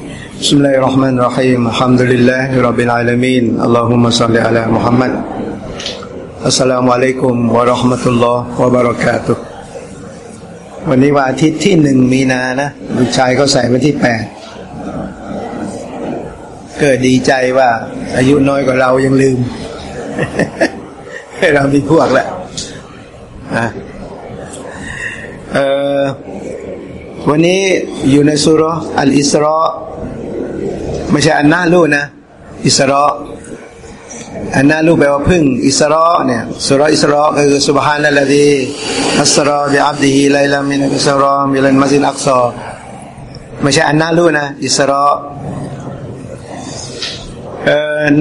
بسم الله الرحمن الرحيم الحمد لله رب العالمين اللهم صل على محمد السلام عليكم ورحمة الله وبركاته วันนี้วันอาทิตย์ที่หนึ่งมีนานะลูกชายก็ใส่วันที่แปดเกิดดีใจว่า อายุน้อยกว่าเรายังลืม ให้เรามีพวกแหละอ่ะเอ่อ วันนี้อยู่ในสุรอัลอิสรอไม่ใช่อันนาลูนะ อิสรออันนาลูแปลว่าพึ่งอิสรอเนี่ยสุรอิสรอก็คือสุบฮานัลลอฮีอัสรอบิอับดีฮิไลลามินอิสรอมิลันมัสินอักซอไม่ใช่อันนาลูนะ อิสรอ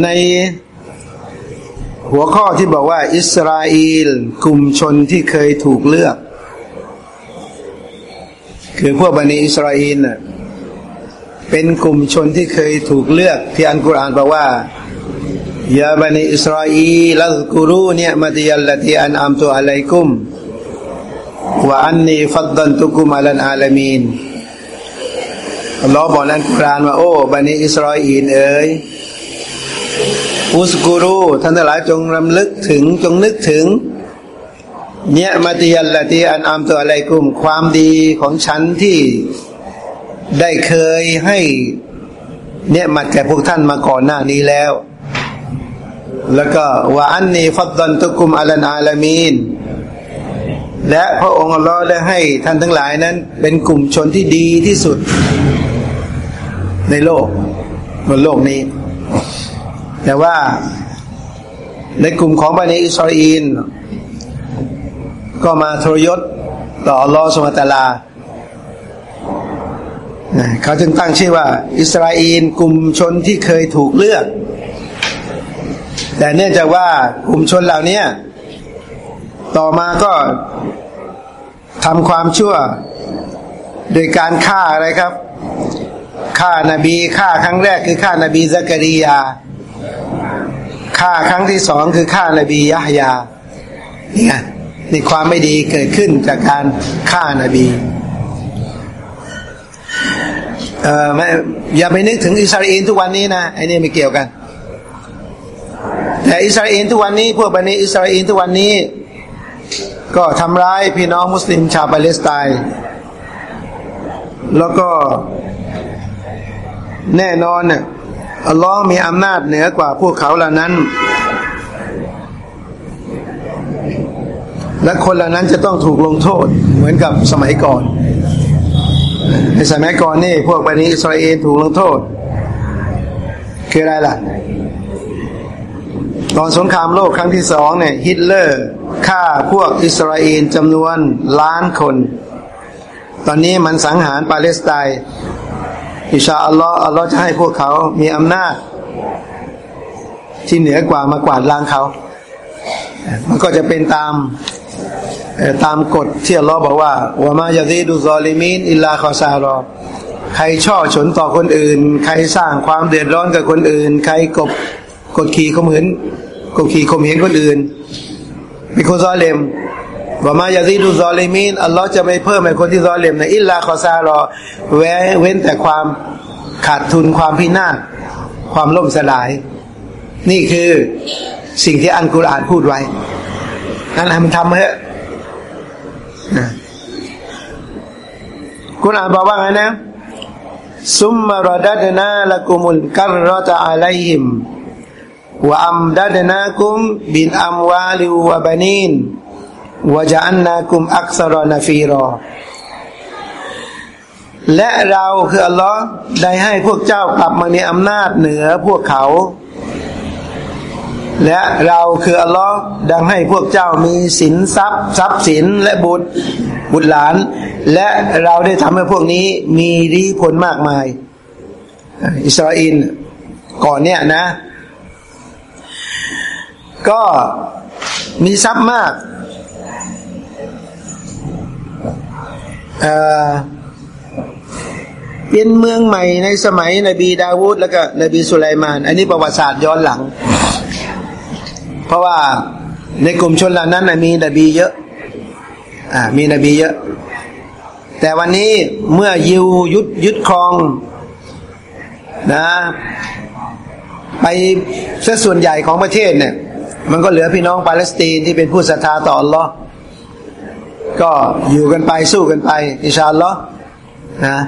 ในหัวข้อที่บอกว่า อิสราเอลกลุ่มชนที่เคยถูกเลือก คือพวกบันิอิสราเอลน่ะเป็นกลุ่มชนที่เคยถูกเลือกที่อันกุรอานบอกว่ายาบันิอิสราเอลลัซกุรูเนี่ยมาติยัลลที่อันอัมตุอะลัยกุมว่าอันนี้ฟัดดันตุกุมอัลันอาลามีนอัลลอฮ์บอกในกุรอานว่าโอ้บันิอิสราเอลเอ๋ยอุสกุรูท่านทั้งหลายจงรำลึกถึงจงนึกถึง เนี่ยมาติยัลละที่อันอัมตัวอะไรกลุ่มความดีของฉันที่ได้เคยให้เนี่ยมาแก่พวกท่านมาก่อนหน้านี้แล้ว แล้วก็ว่าอันนี้ฟัดดันตุกุมอัลันอาลามีน และพระองค์อัลลอฮ์ได้ให้ท่านทั้งหลายนั้น เป็นกลุ่มชนที่ดีที่สุด ในโลกบนโลกนี้ แต่ว่าในกลุ่มของบันิอิสราเอล ก็มาทรยศต่ออัลลอฮฺสุลตาลาเขาจึงตั้งชื่อว่า อิสราเอลกลุ่มชนที่เคยถูกเลือก แต่เนื่องจากว่ากลุ่มชนเหล่านี้ต่อมาก็ทำความชั่ว โดยการฆ่าอะไรครับฆ่านาบีฆ่าครั้งแรกคือฆ่านาบีซักริยาฆ่าครั้งที่สองคือฆ่านาบียะฮยานี่ไง นี่ความไม่ดีเกิดขึ้นจากการฆ่านาบีเออไม่อย่าไปนึกถึงอิสราเอลทุกวันนี้นะไอ้นี่ไม่เกี่ยวกัน แต่อิสราเอลทุกวันนี้ พวกบันิอิสราเอลทุกวันนี้ ก็ทำร้ายพี่น้องมุสลิมชาวปาเลสไตน์แล้วก็แน่นอนเนี่ยอัลลอฮ์มีอำนาจเหนือกว่าพวกเขาเหล่านั้น และคนเหล่านั้นจะต้องถูกลงโทษเหมือนกับสมัยก่อน ในสมัยก่อนนี่พวกบันิอิสราเอลถูกลงโทษ คืออะไรล่ะ ตอนสงครามโลกครั้งที่สองเนี่ยฮิตเลอร์ฆ่าพวกอิสราเอลจำนวนล้านคน ตอนนี้มันสังหารปาเลสไตน์إن شاء الله อัลลอฮ์จะให้พวกเขามีอำนาจ ที่เหนือกว่ามากวาดล้างเขา มันก็จะเป็นตาม ตามกฎที่อัลลอฮ์บอกว่าวามายาซีดูซอลิมินอิลลาคอซารอใครช่อฉนต่อคนอื่น ใครสร้างความเดือดร้อนกับคนอื่น ใครกดกดขี่ข่มเหงกดขี่ข่มเหงคนอื่นเป็นคนظالم وما يزيد الظالمين อัลลอฮ์จะไม่เพิ่มให้คนที่ซอเลมในอิลลาคอซารอแว้เว้นแต่ความขาดทุนความพินาศความล่มสลาย นี่คือสิ่งที่อัลกุรอานพูดไว้ นั่นให้มันทำเถอะกุรอานบอกว่าไงนะซุมมารดัดนาละกุมุลกัรรตะอะลัยฮิมวะอัมดัดนากุมบินอัมวาลิวะบานีนวะจันนากุมอักษรนาฟีรอ และเราคืออัลลอฮ์ได้ให้พวกเจ้ากลับมามีอำนาจเหนือพวกเขา และเราคืออัลลอฮ์ดังให้พวกเจ้ามีสินทรัพย์ ทรัพย์สินและบุตรบุตรหลาน และเราได้ทำให้พวกนี้มีดีผลมากมาย อิสราเอลก่อนเนี่ยนะ ก็มีทรัพย์มากเอ่อเป็นเมืองใหม่ในสมัยนบีดาวูดแล้วก็นบีสุไลมาน อันนี้ประวัติศาสตร์ย้อนหลัง เพราะว่าในกลุ่มชนเหล่านั้นมีนบีเยอะ อ่า มีนบีเยอะ แต่วันนี้เมื่อยิวยุดยึดครองนะ ไปซะส่วนใหญ่ของประเทศเนี่ย มันก็เหลือพี่น้องปาเลสไตน์ที่เป็นผู้ศรัทธาต่ออัลลอฮ์ก็อยู่กันไปสู้กันไปอิชาอัลลอฮ์นะ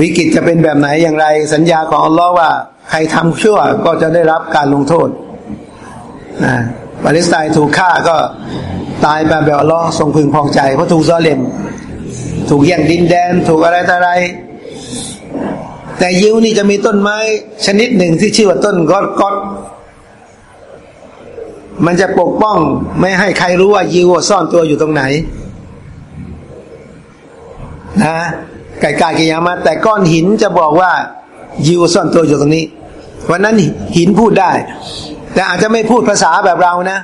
วิกฤตจะเป็นแบบไหนอย่างไร สัญญาของอัลลอฮ์ว่า ใครทำชั่วก็จะได้รับการลงโทษ ปาเลสไตน์ถูกฆ่าก็ตายแบบแบบอัลลอฮ์ทรงพึงพอใจ เพราะถูกซอเลมถูกแย่งดินแดน ถูกอะไรต่ออะไร แต่ยิวนี่จะมีต้นไม้ชนิดหนึ่งที่ชื่อว่าต้นกอดกอดมันจะปกป้องไม่ให้ใครรู้ว่ายิวซ่อนตัวอยู่ตรงไหน นะไก่กากิยามา แต่ก้อนหินจะบอกว่ายิวซ่อนตัวอยู่ตรงนี้วันนั้นหินพูดได้ แต่อาจจะไม่พูดภาษาแบบเรานะ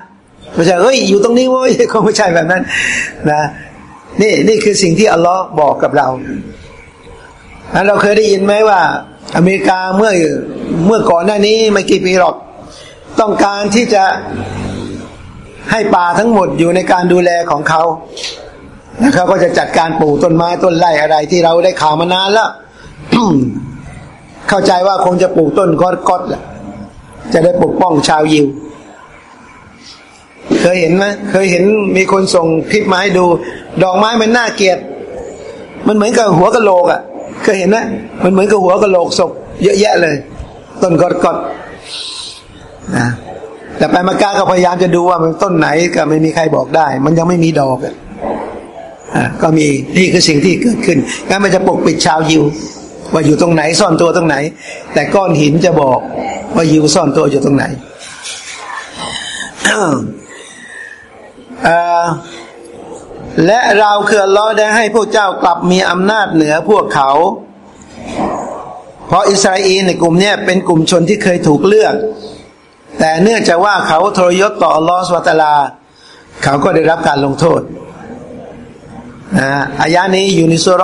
ไม่ใช่เฮ้ยอยู่ตรงนี้เว้ยคงไม่ใช่แบบนั้นนะนี่นี่คือสิ่งที่อัลลอฮ์บอกกับเราเราเคยได้ยินไหมว่า อเมริกาเมื่อเมื่อก่อนหน้านี้ไม่กี่ปีหรอก ต้องการที่จะให้ป่าทั้งหมดอยู่ในการดูแลของเขาแล้วเขาก็จะจัดการปลูกต้นไม้ต้นไร่อะไรที่เราได้ข่าวมานานแล้วเข้าใจว่าคงจะปลูกต้นกอดกอดแหละ จะได้ปกป้องชาวยิว เคยเห็นไหมเคยเห็นมีคนส่งคลิปมาให้ดู ดอกไม้มันน่าเกลียด มันเหมือนกับหัวกะโหลกอะ่ะ เคยเห็นไหมมันเหมือนกับหัวกะโหลกศพเยอะแยะเลย ต้นกอดกอดนะแต่ไปมากาก็พยายามจะดูว่ามันต้นไหนก็ไม่มีใครบอกได้ มันยังไม่มีดอกอะก็มีนี่คือสิ่งที่เกิดขึ้นงั้นมันจะปกปิดชาวยิว ว่าอยู่ตรงไหนซ่อนตัวตรงไหน แต่ก้อนหินจะบอก ว่ายิวซ่อนตัวอยู่ตรงไหนและเราคืออัลลอฮ์ได้ให้พวกเจ้ากลับมีอำนาจเหนือพวกเขา เพราะอิสราเอลในกลุ่มนี้เป็นกลุ่มชนที่เคยถูกเลือก แต่เนื่องจากว่าเขาทรยศต่ออัลลอฮ์สวาตลา เขาก็ได้รับการลงโทษนะอายานี้อยู่ในสุร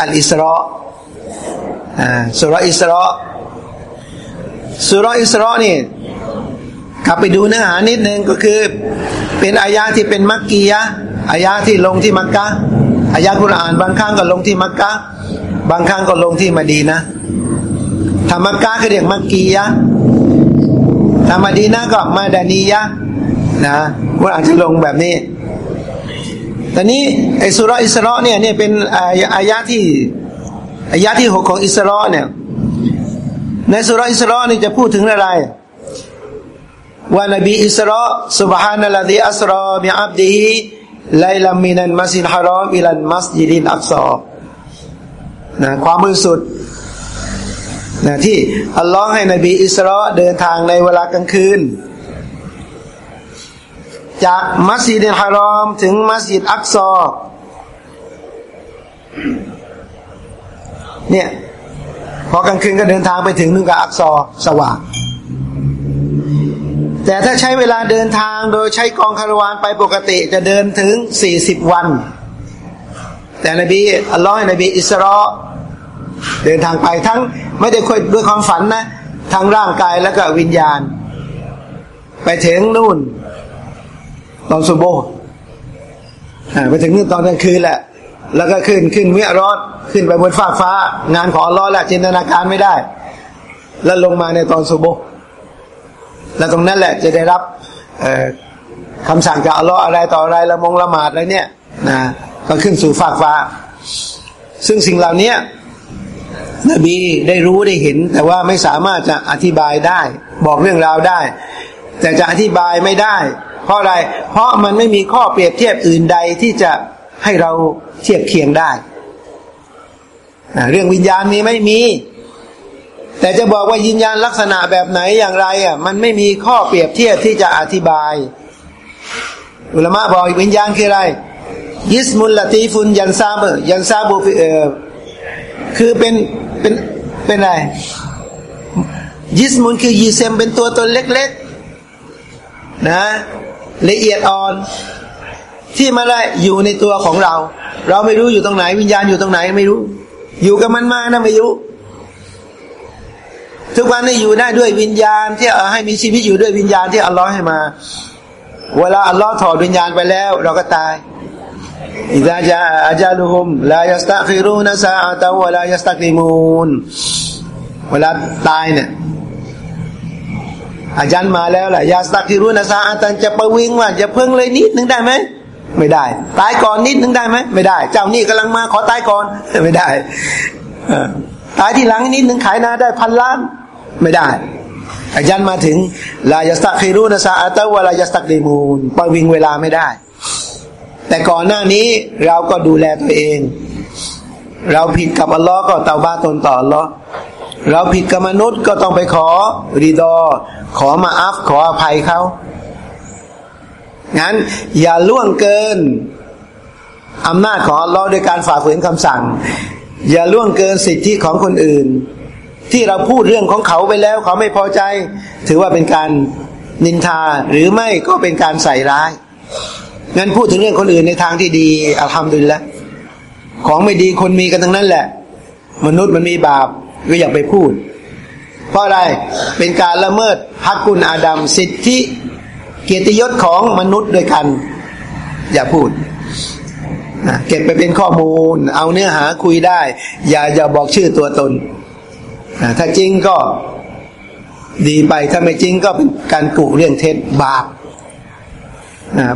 อัลอิสรออ่าสุรอิสรอ สุรอิสรอนี่กลับไปดูเนื้อหานิดนึงก็คือ เป็นอายาที่เป็นมักกียะอายาที่ลงที่มักกะอายากุรอานบางครั้งก็ลงที่มักกะบางครั้งก็ลงที่มาดีนะถ้ามักกะก็เรียกมักกียะถ้ามาดีนะก็มาดานียะนะกุรอานจะลงแบบนี้แต่นี้ไอสุรอิสระเนี่ยเนี่ยเป็นอายะที่อายะที่หกของอิสระเนี่ย ในสุรอิสระนี่จะพูดถึงอะไร ว่านบีอิสระสุบฮานัลลดีอัสรอมิอับดีไลลามินันมัสยิดฮารอมอิลันมัสยิดินอักซอนะความมือสุดนะที่อัลลอฮ์ให้นบีอิสระเดินทางในเวลากลางคืน จากมัสยิดฮารอมถึงมัสยิดอักซอเนี่ย พอกลางคืนก็เดินทางไปถึงนึงกับอักซอสว่าง แต่ถ้าใช้เวลาเดินทางโดยใช้กองคาราวานไปปกติจะเดินถึงสี่สิบวัน แต่นบีอัลลอฮ์ในบีอิสรอเดินทางไปทั้งไม่ได้คุยด้วยความฝันนะทางร่างกายแล้วก็วิญญาณ ไปถึงนู่น ตอนสุโบไปถึงนี่ตอนกลางคืนแหละ แล้วก็ขึ้นขึ้นเมียรอดขึ้นไปบนฟ้าฟ้า งานของอัลลอฮ์แหละจินตนาการไม่ได้ แล้วลงมาในตอนสุโบแล้วตรงนั้นแหละจะได้รับคำสั่งจากอัลลอฮ์อะไรต่ออะไรละมงละหมาดอะไรเนี่ยนะก็ขึ้นสู่ฟากฟ้า ซึ่งสิ่งเหล่านี้นบีได้รู้ได้เห็น แต่ว่าไม่สามารถจะอธิบายได้ บอกเรื่องราวได้ แต่จะอธิบายไม่ได้ เพราะอะไร เพราะมันไม่มีข้อเปรียบเทียบอื่นใดที่จะ ให้เราเทียบเคียงได้ เรื่องวิญญาณมีไม่มี แต่จะบอกว่าวิญญาณลักษณะแบบไหนอย่างไรอะมันไม่มีข้อเปรียบเทียบที่จะอธิบาย อุลมะบอกวิญญาณคืออะไร ยิสมุลลตีฟุนยันซาบยันซาบูเออคือเป็นเป็นเป็นอะไรยิสมุลคือยีเซมเป็นตัวตนเล็ก ๆ นะ ละเอียดอ่อน ที่มาได้อยู่ในตัวของเรา เราไม่รู้อยู่ตรงไหน วิญญาณอยู่ตรงไหนไม่รู้ อยู่กับมันมานะไม่รู้ ทุกวันนี้อยู่ได้ด้วยวิญญาณ ที่ให้มีชีวิตอยู่ด้วยวิญญาณที่อัลลอฮ์ให้มา เวลาอัลลอฮ์ถอดวิญญาณไปแล้ว เราก็ตายอิดะจาอาจารุฮุมลายัสตักิรูนซาอัตวลายัสตักิมูนเวลาตายเนี่ยอาจารย์มาแล้วแหละยาสตักที่รู้นะซาอาจารย์จะประวิงว่าจะเพิ่งเลยนิดนึงได้ไหม ไม่ได้ ตายก่อนนิดนึงได้ไหมไม่ได้ เจ้านี่กำลังมาขอตายก่อนไม่ได้ตายที่หลังนิดนึงขายนาได้พันล้านไม่ได้อาจารย์มาถึงลายสตักคีรูนซาอัตวลายสตักดีมูลประวิงเวลาไม่ได้ แต่ก่อนหน้านี้เราก็ดูแลตัวเอง เราผิดกับอัลลอฮ์ก็เตาบ้าตนต่ออัลลอฮ์เราผิดกับมนุษย์ก็ต้องไปขอรีดอ ขอมาอัฟขออภัยเขา งั้น อย่าล่วงเกินอำนาจของอัลลอฮ์ด้วยการฝ่าฝืนคำสั่ง อย่าล่วงเกินสิทธิของคนอื่น ที่เราพูดเรื่องของเขาไปแล้ว เขาไม่พอใจ ถือว่าเป็นการนินทาหรือไม่ก็เป็นการใส่ร้าย งั้นพูดถึงเรื่องคนอื่นในทางที่ดีอัลฮัมดุลิลละของไม่ดีคนมีกันทั้งนั้นแหละ มนุษย์มันมีบาปก็อย่าไปพูด เพราะอะไรเป็นการละเมิดฮักกุลอาดัมสิทธิ เกียรติยศของมนุษย์ด้วยกัน อย่าพูดเก็บไปเป็นข้อมูล เอาเนื้อหาคุยได้ อย่าอย่าบอกชื่อตัวตน ถ้าจริงก็ดีไปถ้าไม่จริงก็เป็นการกุเรื่องเท็จบาป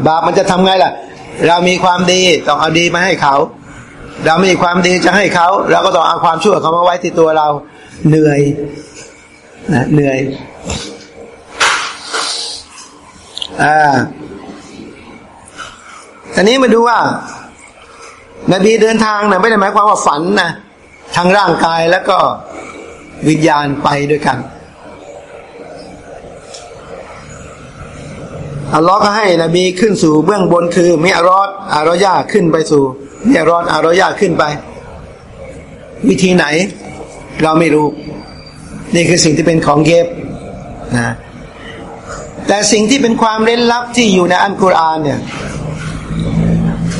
บาปมันจะทำไงล่ะ เรามีความดีต้องเอาดีมาให้เขา เรามีความดีจะให้เขาเราก็ต้องเอาความชั่วเขามาไว้ที่ตัวเราเหนื่อยนะเหนื่อย อ่าทีนี้มาดูว่า นบีเดินทางนะไม่ได้หมายความว่าฝันนะทางร่างกายแล้วก็วิญญาณไปด้วยกันอัลลอฮ์ก็ให้นบีขึ้นสู่เบื้องบนคือมิอารอดอารอยาขึ้นไปสู่มิอารอดอารอยาขึ้นไป วิธีไหน เราไม่รู้ นี่คือสิ่งที่เป็นของเก็บนะ แต่สิ่งที่เป็นความเร้นลับที่อยู่ในอันกุรอานเนี่ย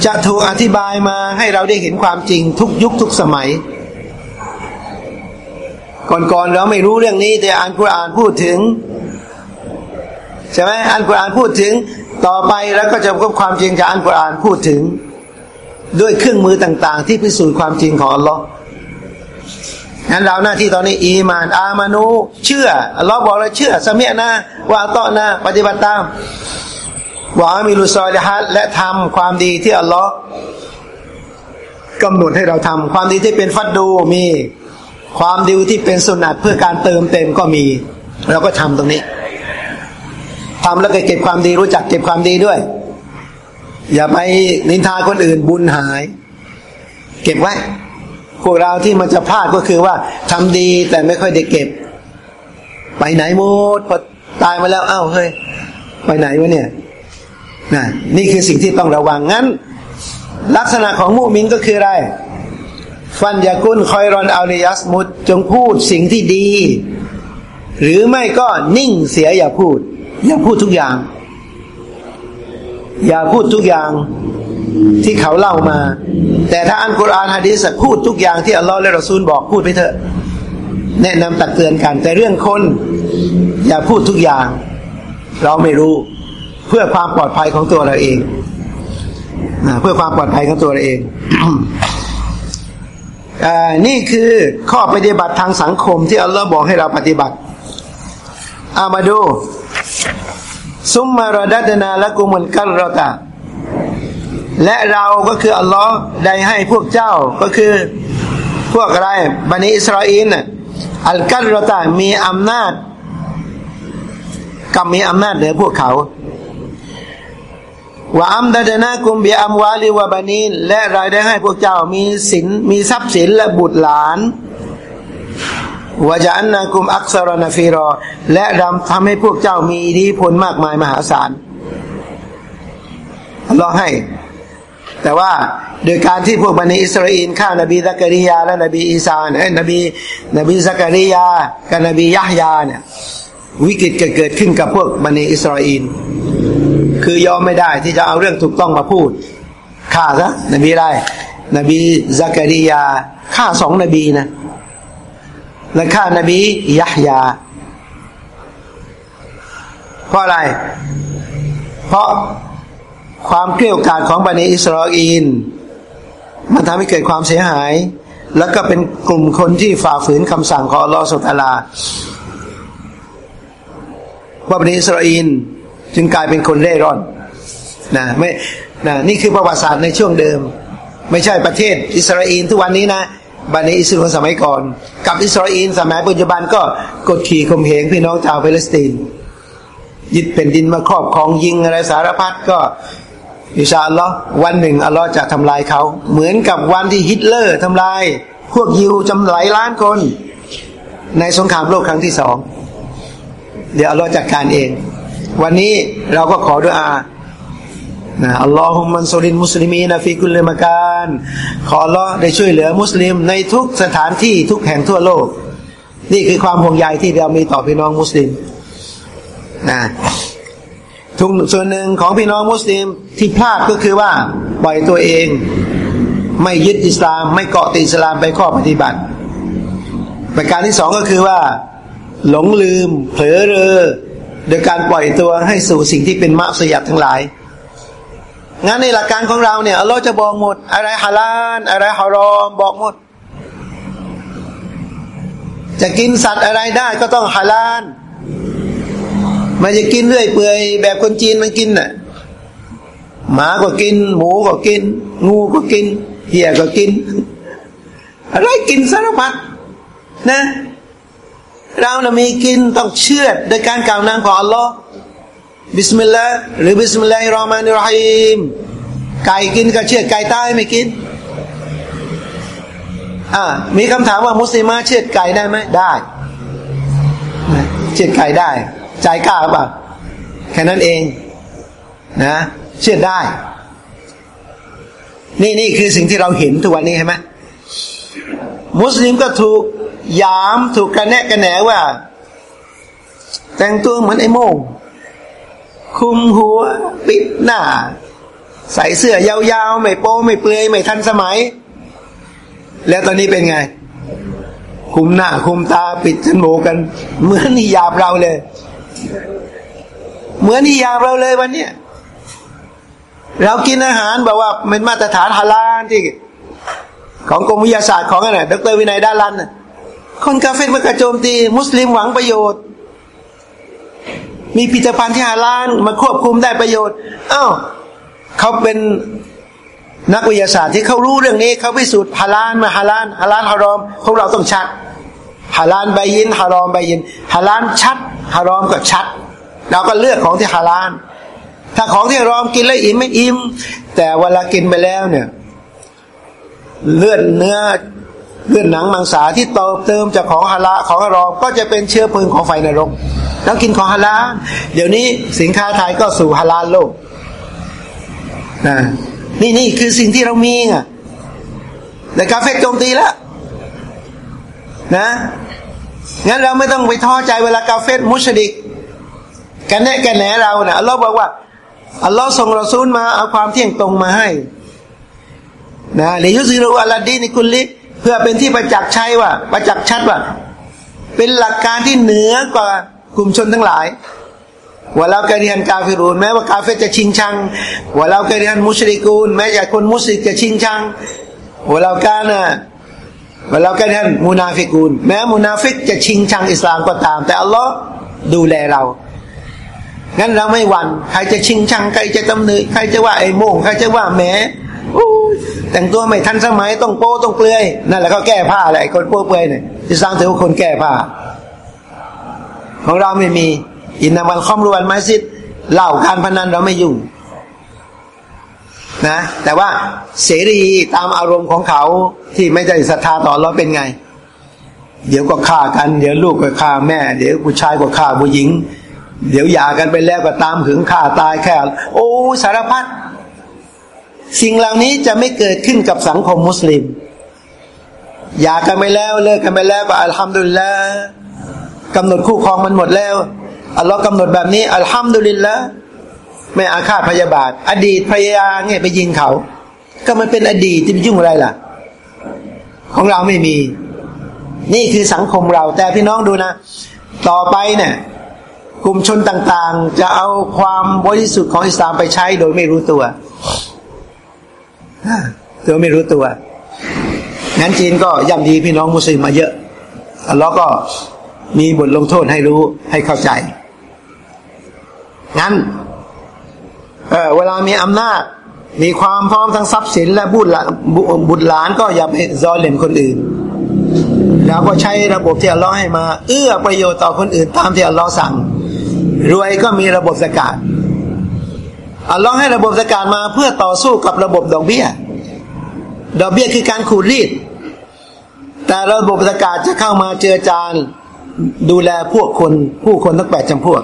จะถูกอธิบายมาให้เราได้เห็นความจริงทุกยุคทุกสมัย ก่อนๆเราไม่รู้เรื่องนี้ แต่อันกุรอานพูดถึงใช่ไหมอันกุรอานพูดถึงต่อไปแล้วก็จะพบความจริงจากอันกุรอานพูดถึง ด้วยเครื่องมือต่าง ๆ ที่พิสูจน์ความจริงของอัลลอฮ์ งั้นเราหน้าที่ตอนนี้อีมาน อามานูเชื่ออัลลอฮ์บอกเราเชื่อสมียนะว่าต่อนะปฏิบัติตามว่ามีลุซอยละฮัดและทำความดีที่อัลลอฮ์กำหนดให้เราทำความดีที่เป็นฟัดดูมีความดีที่เป็นสุนัตเพื่อการเติมเต็มก็มี เราก็ทำตรงนี้ทำแล้วก็เก็บความดีรู้จักเก็บความดีด้วย อย่าไปนินทาคนอื่นบุญหาย เก็บไว้ พวกเราที่มันจะพลาดก็คือว่าทำดีแต่ไม่ค่อยได้เก็บ ไปไหนหมดพอตายมาแล้วเอ้าเฮ้ยไปไหนวะเนี่ยนะนี่คือสิ่งที่ต้องระวังงั้น ลักษณะของมุมินก็คืออะไร ฟันยากุนคอยรอนอัลลิยัสมุดจงพูดสิ่งที่ดี หรือไม่ก็นิ่งเสียอย่าพูด อย่าพูดทุกอย่าง อย่าพูดทุกอย่าง ที่เขาเล่ามา แต่ถ้าอันกุรอานฮะดีษพูดทุกอย่างที่อัลลอฮ์และรอซูลบอกพูดไปเถอะ แนะนำตักเตือนกัน แต่เรื่องคน อย่าพูดทุกอย่าง เราไม่รู้ เพื่อความปลอดภัยของตัวเราเองเพื่อความปลอดภัยของตัวเราเองอนี่คือข้อปฏิบัติทางสังคมที่อัลลอฮ์บอกให้เราปฏิบัติอามาดูซุมมารดัดนาละกุมุลกัลรอตา และเราก็คืออัลลอฮ์ได้ให้พวกเจ้าก็คือพวกอะไรบันิอิสราเอลอัลกัลรตามีอำนาจกับมีอำนาจเหนือพวกเขาว่าอัมดาดนากุมเบียอัมวาลิวะบานีนและรายได้ให้พวกเจ้ามีสินมีทรัพย์สินและบุตรหลานوجعلناكم أكثر نفيرا และรำทำให้พวกเจ้ามีอิทธิพลมากมายมหาศาลอัลลอฮ์ให้ แต่ว่าโดยการที่พวกบะนีอิสราเอลฆ่านบีซักริยา และนบีอีซาเอ้ยนบีนบีซักริยากับนบียะฮยาเนี่ยวิกฤตเกิดเกิดขึ้นกับพวกบะนีอิสราเอลคือยอมไม่ได้ที่จะเอาเรื่องถูกต้องมาพูดฆ่าซะนบีได้นบีซักริยาฆ่าสองนบีนะและฆ่านบียะฮยา เพราะอะไร เพราะ ความเกลียกาดของบันิอิสราเอลมันทำให้เกิดความเสียหาย แล้วก็เป็นกลุ่มคนที่ฝ่าฝืนคำสั่งของอัลลอฮฺสุลตาลาว่าบันิอิสราเอลจึงกลายเป็นคนเร่ร่อนนะไม่นะนี่คือประวัติศาสตร์ในช่วงเดิม ไม่ใช่ประเทศอิสราเอลทุกวันนี้นะบะนีอิสราเอลสมัยก่อน กับอิสราเอลสมัยปัจจุบันก็กดขี่ข่มเหงพี่น้องชาวปาเลสไตน์ยึดแผ่นดินมาครอบครองยิงอะไรสารพัดก็ إن شاء اللهวันหนึ่งอัลลอฮ์จะทำลายเขา เหมือนกับวันที่ฮิตเลอร์ทำลาย พวกยิวจำหลายล้านคน ในสงครามโลกครั้งที่สอง เดี๋ยวอัลลอฮ์จัดการเอง วันนี้เราก็ขอดุอานะอัลลอฮุมันสุรินมุสลิมีนะฟีกุลเลมการขออัลลอฮ์ได้ช่วยเหลือมุสลิม ในทุกสถานที่ทุกแห่งทั่วโลก นี่คือความห่วงใยที่เรามีต่อพี่น้องมุสลิมนะ ทุกส่วนหนึ่งของพี่น้องมุสลิมที่พลาดก็คือว่าปล่อยตัวเอง ไม่ยึดอิสลาม ไม่เกาะติดอิสลามไปข้อปฏิบัติ ประการที่สองก็คือว่า หลงลืม เผลอเรอโดยการปล่อยตัวให้สู่สิ่งที่เป็นมัสยิดทั้งหลายงั้นในหลักการของเราเนี่ยเราจะบอกหมด อะไรฮาลาลอะไรฮารอมบอกหมด จะกินสัตว์อะไรได้ก็ต้องฮาลาล มันจะกินเรื่อยเปื่อยแบบคนจีนมันกินน่ะ หมาก็กิน หมูก็กิน งูก็กินเหี้ยก็กิน อะไรกินสารพัดนะ เรานะมีกินต้องเชือดโดยการกล่าวนามของอัลลอฮ์บิสมิลลาห์หรือบิสมิลลาฮิรราะห์มานิรราะฮีมไก่กินก็เชื่อไก่ตายไม่กินอ่ามีคำถามว่ามุสลิมาเชื่อไก่ได้ไหมได้เชื่อไก่ได้ ใจกล้าป่ะแค่นั้นเองนะ เชื่อได้ นี่นี่คือสิ่งที่เราเห็นทุกวันนี้ใช่ไหมมุสลิมก็ถูกยามถูกกระแนะกระแหนว่า แต่งตัวเหมือนไอ้โมง คุมหัว ปิดหน้า ใส่เสื้อยาวๆ ไม่โป้ไม่เปลือยไม่ทันสมัย แล้วตอนนี้เป็นไง คุมหน้า คุมตาปิดจมูกกัน เหมือนนิยาบเราเลย เหมือนนิยามเราเลยวันเนี้ยเรากินอาหารแบบว่าเป็นมาตรฐานฮาลาลที่ ของกรมวิทยาศาสตร์ของอะไรดรวินัยด้ารันคนกาเฟ่มากระโจมตี มุสลิมหวังประโยชน์ มีผลิตภัณฑ์ที่ฮาลาลมาควบคุมได้ประโยชน์อ้าวเขาเป็นนักวิทยาศาสตร์ที่เขารู้เรื่องนี้ เขาพิสูจน์ฮาลาลมาฮาลาลฮาลาลฮารอมพวกเราต้องชัด ฮาลาลใบยินฮารอมใบยินฮาลาลชัดฮารอมก็ชัด เราก็เลือกของที่ฮาลาลถ้าของที่รอมกินแล้วอิ่มไม่อิ่มแต่เวลากินไปแล้วเนี่ยเลือดเนื้อเลือดหนังมังสาที่เติมเติมจากของฮาลาของฮารอมก็จะเป็นเชื้อเพลิงของไฟนรก แล้วกินของฮาลาเดี๋ยวนี้สินค้าไทยก็สู่ฮาลาโลกนี่นี่คือสิ่งที่เรามีอะแต่กาเฟ่โจมตีแล้ว นะงั้นเราไม่ต้องไปท้อใจเวลากาเฟ่มุชดิกกันแน่กันแหนเราเนะ่ยอัลลอฮ์บอกว่าอัลลอฮ์ส่งเราซูลมาเอาความเที่ยงตรงมาให้นะในยุซิรุอัลลดีนิคุลิเพื่อเป็นที่ประจักษ์ชัยว่า ประจักษ์ชัดว่า เป็นหลักการที่เหนือกว่ากลุ่มชนทั้งหลายว่าเรากเรียนกาเฟรูนแม้ว่ากาเฟจะชิงชังว่าเรากเรียนมุสลิกูนแม้จะคนมุสลิมจะชิงชังว่าเราการนะว่าเราเกเรียนมุนาฟิกูนแม้มุนาฟิกจะชิงชังอิสลามก็ตาม แต่อัลลอฮ์ดูแลเรา งั้นเราไม่หวัน่นใครจะชิงชังใครจะตำหนิใครจะว่าไอ้โมงใครจะว่าแหมแต่งตัวไม่ทันสมัยต้องโป้ต้องเปลือยนั่นแหละก็แก้ผ้าอะไรคนโป้เปลือยเนี่ยจะสร้างถือว่าคนแก้ผ้า ของเราไม่มี อินนามันคอมรวนไมาซิดเหล่าการพนันเราไม่ยุ่ง นะ แต่ว่าเสรีตามอารมณ์ของเขาที่ไม่ได้ศรัทธาต่อเราเป็นไง เดี๋ยวก็ฆ่ากัน เดี๋ยวลูกก็ฆ่าแม่ เดี๋ยวผู้ชายก็ฆ่าผู้หญิง เดี๋ยวหย่ากันไปแล้วก็ตามหึงฆ่าตายแค่ โอ้สารพัดสิ่งเหล่านี้จะไม่เกิดขึ้นกับสังคมมุสลิมหย่ากันไปแล้วเลิกกันไปแล้วก็อัลฮัมดุลิลละกำหนดคู่ครองมันหมดแล้วอัลลอฮ์กำหนดแบบนี้อัลฮัมดุลิลละ ไม่อาฆาตพยาบาท อดีตพยาเนี่ยไปยิงเขา ก็มันเป็นอดีตจะไปยุ่งอะไรล่ะ ของเราไม่มี นี่คือสังคมเรา แต่พี่น้องดูนะ ต่อไปเนี่ยกลุ่มชนต่างๆ จะเอาความบริสุทธิ์ของอิสลามไปใช้โดยไม่รู้ตัวโดยไม่รู้ตัว งั้นจีนก็ย่ำดีพี่น้องมุสลิมมาเยอะแล้วก็มีบทลงโทษให้รู้ให้เข้าใจ งั้น เออเวลามีอำนาจ มีความพร้อมทั้งทรัพย์สินและบุตรบุตรหลานก็อย่าไปซอเหล่มคนอื่น แล้วก็ใช้ระบบที่อัลลอฮ์ให้มา เอื้อประโยชน์ต่อคนอื่น ตามที่อัลลอฮ์สั่ง รวยก็มีระบบสกาดอัลลอฮ์ให้ระบบสกาดมาเพื่อต่อสู้กับระบบดอกเบี้ย ดอกเบี้ยคือการขูดรีด แต่ระบบสกาดจะเข้ามาเจือจานดูแลพวกคนผู้คนทั้งแปดจำพวก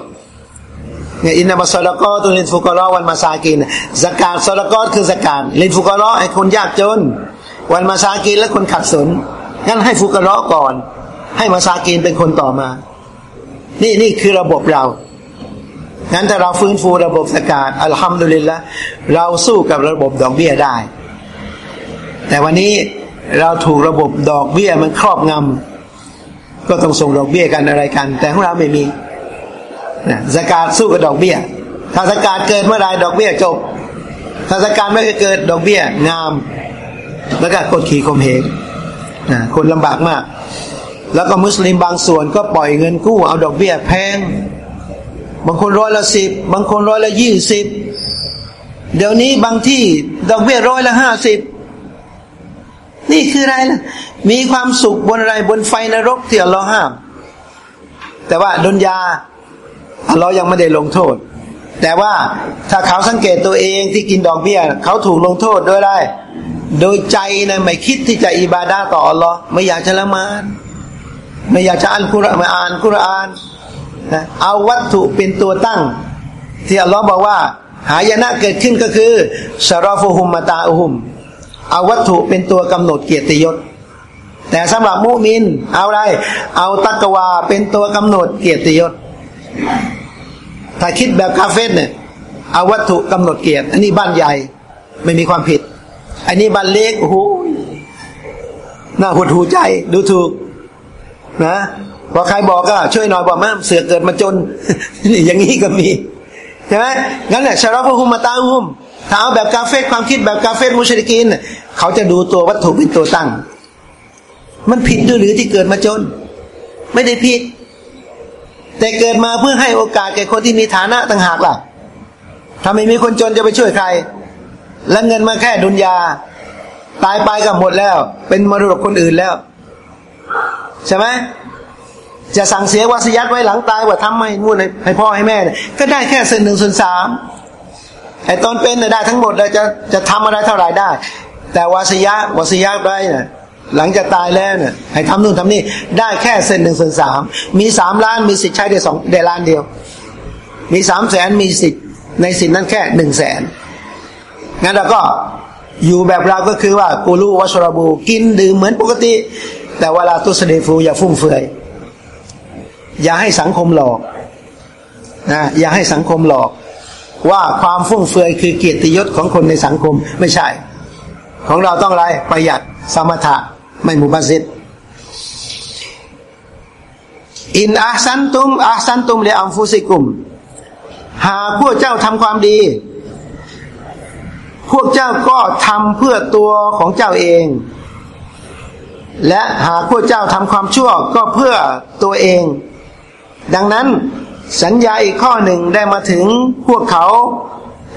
เนี่ยอินนามัสลกอตัวลินฟุกรอวันมาซากินสกาดสลกอคือสกาดลินฟุกรอไอ้คนยากจน วันมาซากินและคนขัดสนงั้นให้ฟุกรอก่อน ให้มาซากินเป็นคนต่อมา นี่นี่คือระบบเรางั้นถ้าเราฟื้นฟูระบบสกาดอัลฮัมดุลิลละเราสู้กับระบบดอกเบี้ยได้ แต่วันนี้เราถูกระบบดอกเบี้ยมันครอบงำก็ต้องส่งดอกเบี้ยกันอะไรกัน แต่ของเราไม่มี สกาดสู้กับดอกเบี้ย ถ้าสกาดเกิดเมื่อไรดอกเบี้ยจบ ถ้าสกาดไม่เกิดดอกเบี้ยงาม แล้วก็กดขี่ข่มเหงคนลำบากมาก แล้วก็มุสลิมบางส่วนก็ปล่อยเงินกู้เอาดอกเบี้ยแพง บางคนร้อยละสิบบางคนร้อยละยี่สิบเดี๋ยวนี้บางที่ดอกเบี้ยร้อยละห้าสิบนี่คืออะไรล่ะ มีความสุขบนอะไรบนไฟนรกที่เราห้าม แต่ว่าดนยา เรายังไม่ได้ลงโทษ แต่ว่าถ้าเขาสังเกตตัวเองที่กินดอกเบี้ยเขาถูกลงโทษดยอะไรโดยใจนะไม่คิดที่จะอิบาดาต่ออัลลอฮ์ไม่อยากจะละมานไม่อยากจะอ่านคุรานไม่อ่านคุรานนะเอาวัตถุเป็นตัวตั้ง ที่อัลลอฮ์บอกว่า หายนะเกิดขึ้นก็คือชารอฟุฮุมมาตาอุฮุม เอาวัตถุเป็นตัวกำหนดเกียรติยศ แต่สำหรับมุมิน เอาอะไร เอาตักวาเป็นตัวกำหนดเกียรติยศ ถ้าคิดแบบคาเฟ่เนี่ยเอาวัตถุกำหนดเกียรติ อันนี้บ้านใหญ่ไม่มีความผิด อันนี้บ้านเล็กโอ้โหน่าหดหูใจดูถูก นะพอใครบอกก็ช่วยหน่อยบอกมาเสือเกิดมาจน อย่างนี้ก็มีใช่ไหมงั้นแหละชาราพหุมมาตาหุมถ้าเอาแบบกาเฟ่ความคิดแบบกาเฟ่มุชริกินเขาจะดูตัววัตถุเป็นตัวตั้ง มันผิดด้วยหรือที่เกิดมาจน ไม่ได้ผิด แต่เกิดมาเพื่อให้โอกาสแก่คนที่มีฐานะต่างหากล่ะถ้าไม่มีคนจนจะไปช่วยใคร และเงินมาแค่ดุนยา ตายไปกับหมดแล้ว เป็นมรดกคนอื่นแล้ว ใช่ไหมจะสั่งเสียวาสยัดไว้หลังตายว่าทำไม่นู่นให้พ่อให้แม่เนี่ยก็ได้แค่ส่วนหนึ่งส่วนสามไอ้ตอนเป็นเนี่ยได้ทั้งหมดเลยจะจะทำอะไรเท่าไหร่ได้ แต่วาสยะวาสยะไว้เนี่ย หลังจากตายแล้วเนี่ยให้ทำนู่นทำนี่ได้แค่เส้นหนึ่งส่วนสามมีสามล้านมีสิทธิ์ใช้ได้สองได้ล้านเดียว มีสามแสนมีสิทธิ์ในสิทธินั้นแค่หนึ่งแสนงั้นเราก็อยู่แบบเราก็คือว่ากูรู้วัชรบูกินดื่มเหมือนปกติ แต่เวลาตุสเดฟูอย่าฟุ่มเฟือย อย่าให้สังคมหลอกนะอย่าให้สังคมหลอก ว่าความฟุ่มเฟือยคือเกียรติยศของคนในสังคมไม่ใช่ ของเราต้องอะไรประหยัดสมถะ ไม่มุบัสิดอินอาสันตุมอาสันตุมเลอัมฟุสิกุม หากพวกเจ้าทำความดี พวกเจ้าก็ทำเพื่อตัวของเจ้าเอง และหากพวกเจ้าทำความชั่วก็เพื่อตัวเอง ดังนั้นสัญญาอีกข้อหนึ่งได้มาถึงพวกเขา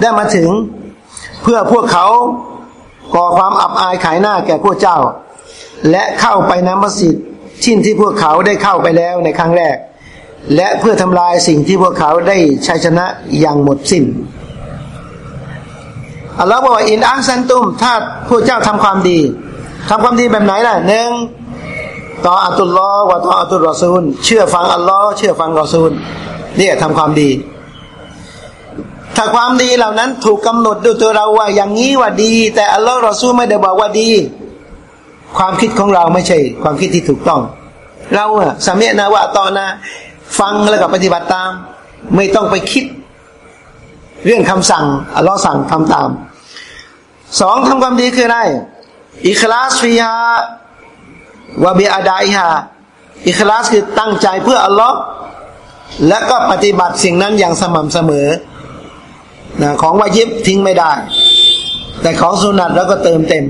ได้มาถึง เพื่อพวกเขาก่อความอับอายขายหน้าแก่พวกเจ้า และเข้าไปนมัสยิดชิ้นที่พวกเขาได้เข้าไปแล้วในครั้งแรก และเพื่อทำลายสิ่งที่พวกเขาได้ชัยชนะอย่างหมดสิ้นอัลลอฮ์บอกอินอังซันตุม ถ้าพวกเจ้าทำความดีทำความดีแบบไหนล่ะหนึ่งต่ออัตุลลอฮ์ว่าต่ออัตุลรอซูล เชื่อฟังอัลลอฮ์เชื่อฟังรอซูลเนี่ยทำความดี ถ้าความดีเหล่านั้นถูกกำหนดด้วยตัวเราว่าอย่างนี้ว่าดี แต่อัลลอฮ์รอซูลไม่ได้บอกว่าดี ความคิดของเราไม่ใช่ ความคิดที่ถูกต้อง เราอะสามีนะว่าตอนนะ ฟังแล้วก็ปฏิบัติตาม ไม่ต้องไปคิด เรื่องคำสั่งอัลลอฮ์สั่งทำตามสองทำความดีคืออะไรอิคลาสฟิยาวะเบีอาดายฮาอิคลาสคือตั้งใจเพื่ออัลลอฮ์และก็ปฏิบัติสิ่งนั้นอย่างสม่ำเสมอนะของวายิบทิ้งไม่ได้ แต่ของสุนัตแล้วก็เติมเต็ม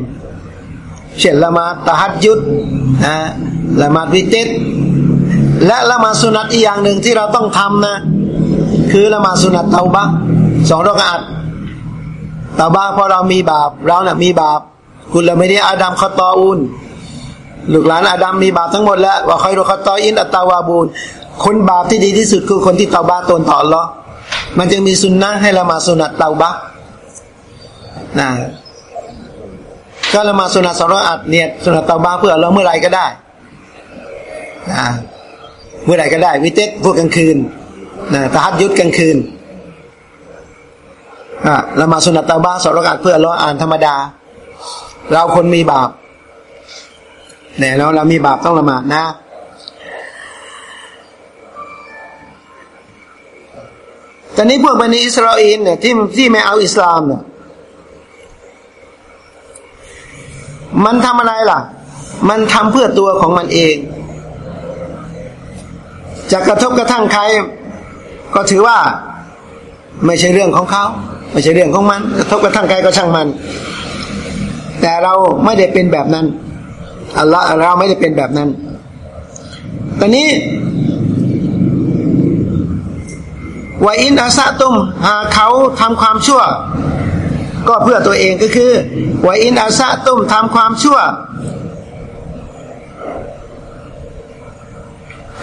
เช่นละมาตะฮัดยุดนะละมาวิเตตและละมาสุนัตอีกอย่างหนึ่งที่เราต้องทำนะ คือละมาสุนัตเตาบะสองรอกอัดเตาบะเพราะเรามีบาปเราเนะ่ยมีบาป คุณละไม่ได้อาดัมขตออุนลูกหลานอาดัมมีบาปทั้งหมดแล้วว่าใครรุขตออินอัตตาวาบูนคนบาปที่ดีที่สุดคือคนที่เตาบะตนต่อหรอมันจึงมีสุนนะให้ละมาสุนัตเตาบะนะ ก็ละมาสุนัตสรอัดเนี่ยสุนัตตาบะเพื่อเราเมื่อไรก็ได้นะเมื่อไรก็ได้ วิเตสพวกกลางคืนนะตะฮัดยุดกลางคืนอะละมาสุนัตตาบะสรอัดเพื่อเราอ่านธรรมดา เราคนมีบาปเนี่ยเราเรามีบาปต้องละหมาดนะแต่นี้พวกบันิอิสราเอลเนี่ยที่ที่ไม่เอาอิสลามเนี่ย มันทำอะไรล่ะ มันทำเพื่อตัวของมันเอง จะกระทบกระทั่งใคร ก็ถือว่า ไม่ใช่เรื่องของเขา ไม่ใช่เรื่องของมัน กระทบกระทั่งใครก็ช่างมัน แต่เราไม่ได้เป็นแบบนั้นอัลลอฮ์เราไม่ได้เป็นแบบนั้น ตอนนี้วาอินอาซาตุมหากเขาทำความชั่ว ก็เพื่อตัวเองก็คือวอินอาซาตุ้มทำความชั่ว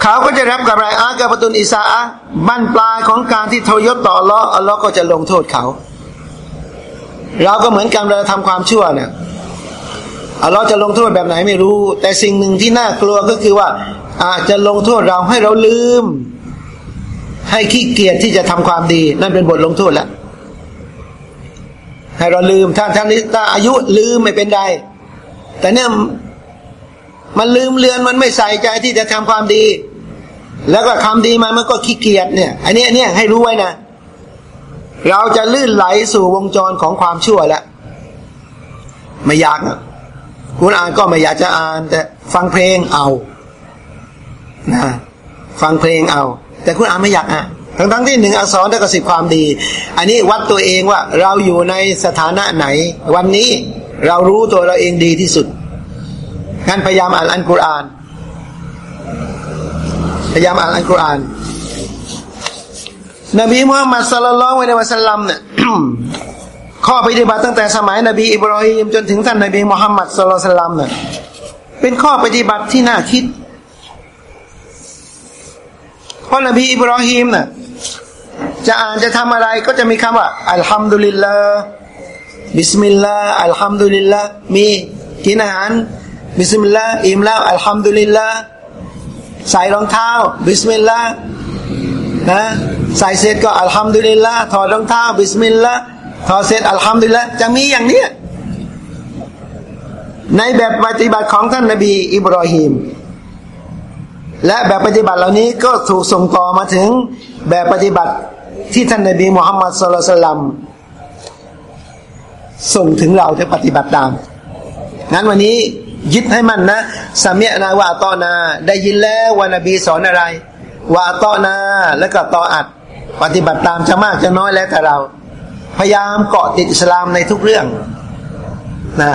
เขาก็จะรับกับไรอากับประตุนอิสาบั้นปลายของการที่ทยศต่ออัลลอฮ์อัลลอฮ์ก็จะลงโทษเขา เราก็เหมือนกันเราทำความชั่วเนี่ยอัลลอฮ์จะลงโทษแบบไหนไม่รู้ แต่สิ่งหนึ่งที่น่ากลัวก็คือว่า อาจจะลงโทษเราให้เราลืม ให้ขี้เกียจที่จะทำความดี นั่นเป็นบทลงโทษแล้ว ให้เราลืมถ้าท่านนี้ถ้าอายุลืมไม่เป็นไรแต่เนี่ยมันลืมเลือนมันไม่ใส่ใจที่จะทำความดี แล้วก็คำดีมามันก็ขี้เกียจเนี่ยอันนี้เนี่ยให้รู้ไว้นะ เราจะลื่นไหลสู่วงจรของความชั่วแล้วไม่อยากนะคุณอ่านก็ไม่อยากจะอ่าน แต่ฟังเพลงเอานะฟังเพลงเอา แต่คุณอ่านไม่อยากอ่าน ทั้งทั้งที่หนึ่งอักษรได้กระสิบความดี อันนี้วัดตัวเองว่าเราอยู่ในสถานะไหน วันนี้เรารู้ตัวเราเองดีที่สุดงั้นพยายามอ่านอัลกุรอาน พยายามอ่านอัลกุรอาน นบีมุฮัมมัดสุลลัลลอฮุอะลัยฮิวะสัลลัมเนี่ยข้อปฏิบัติตั้งแต่สมัยนบีอิบรอฮิมจนถึงท่านนบีมุฮัมมัดสุลลัลลัมเนี่ยเป็นข้อปฏิบัติที่น่าคิดเพราะนบีอิบรอฮิมเนี่ย จะอ่านจะทำอะไรก็จะมีคำว่า الحمد لله بسم الله الحمد لله มีกินอาหาร بسم الله อิ่มแล้ว الحمد لله ใส่รองเท้า بسم الله นะใส่เสร็จก็ الحمد لله ถอดรองเท้า بسم الله ถอดเสร็จ الحمد لله จะมีอย่างเนี้ยในแบบปฏิบัติของท่านนบีอิบรอฮิมและแบบปฏิบัติเหล่านี้ก็ถูกส่งต่อมาถึงแบบปฏิบัติ ที่ท่านนบีมุฮัมมัดสุลตัลลัมส่งถึงเราจะปฏิบัติตาม งั้นวันนี้ยึดให้มันนะสามีนาวาตอนา ได้ยินแล้ววานบีสอนอะไรวาตอนาแล้วก็ตออัด ปฏิบัติตามจะมากจะน้อยแล้วแต่เรา พยายามเกาะติดอิสลามในทุกเรื่องนะ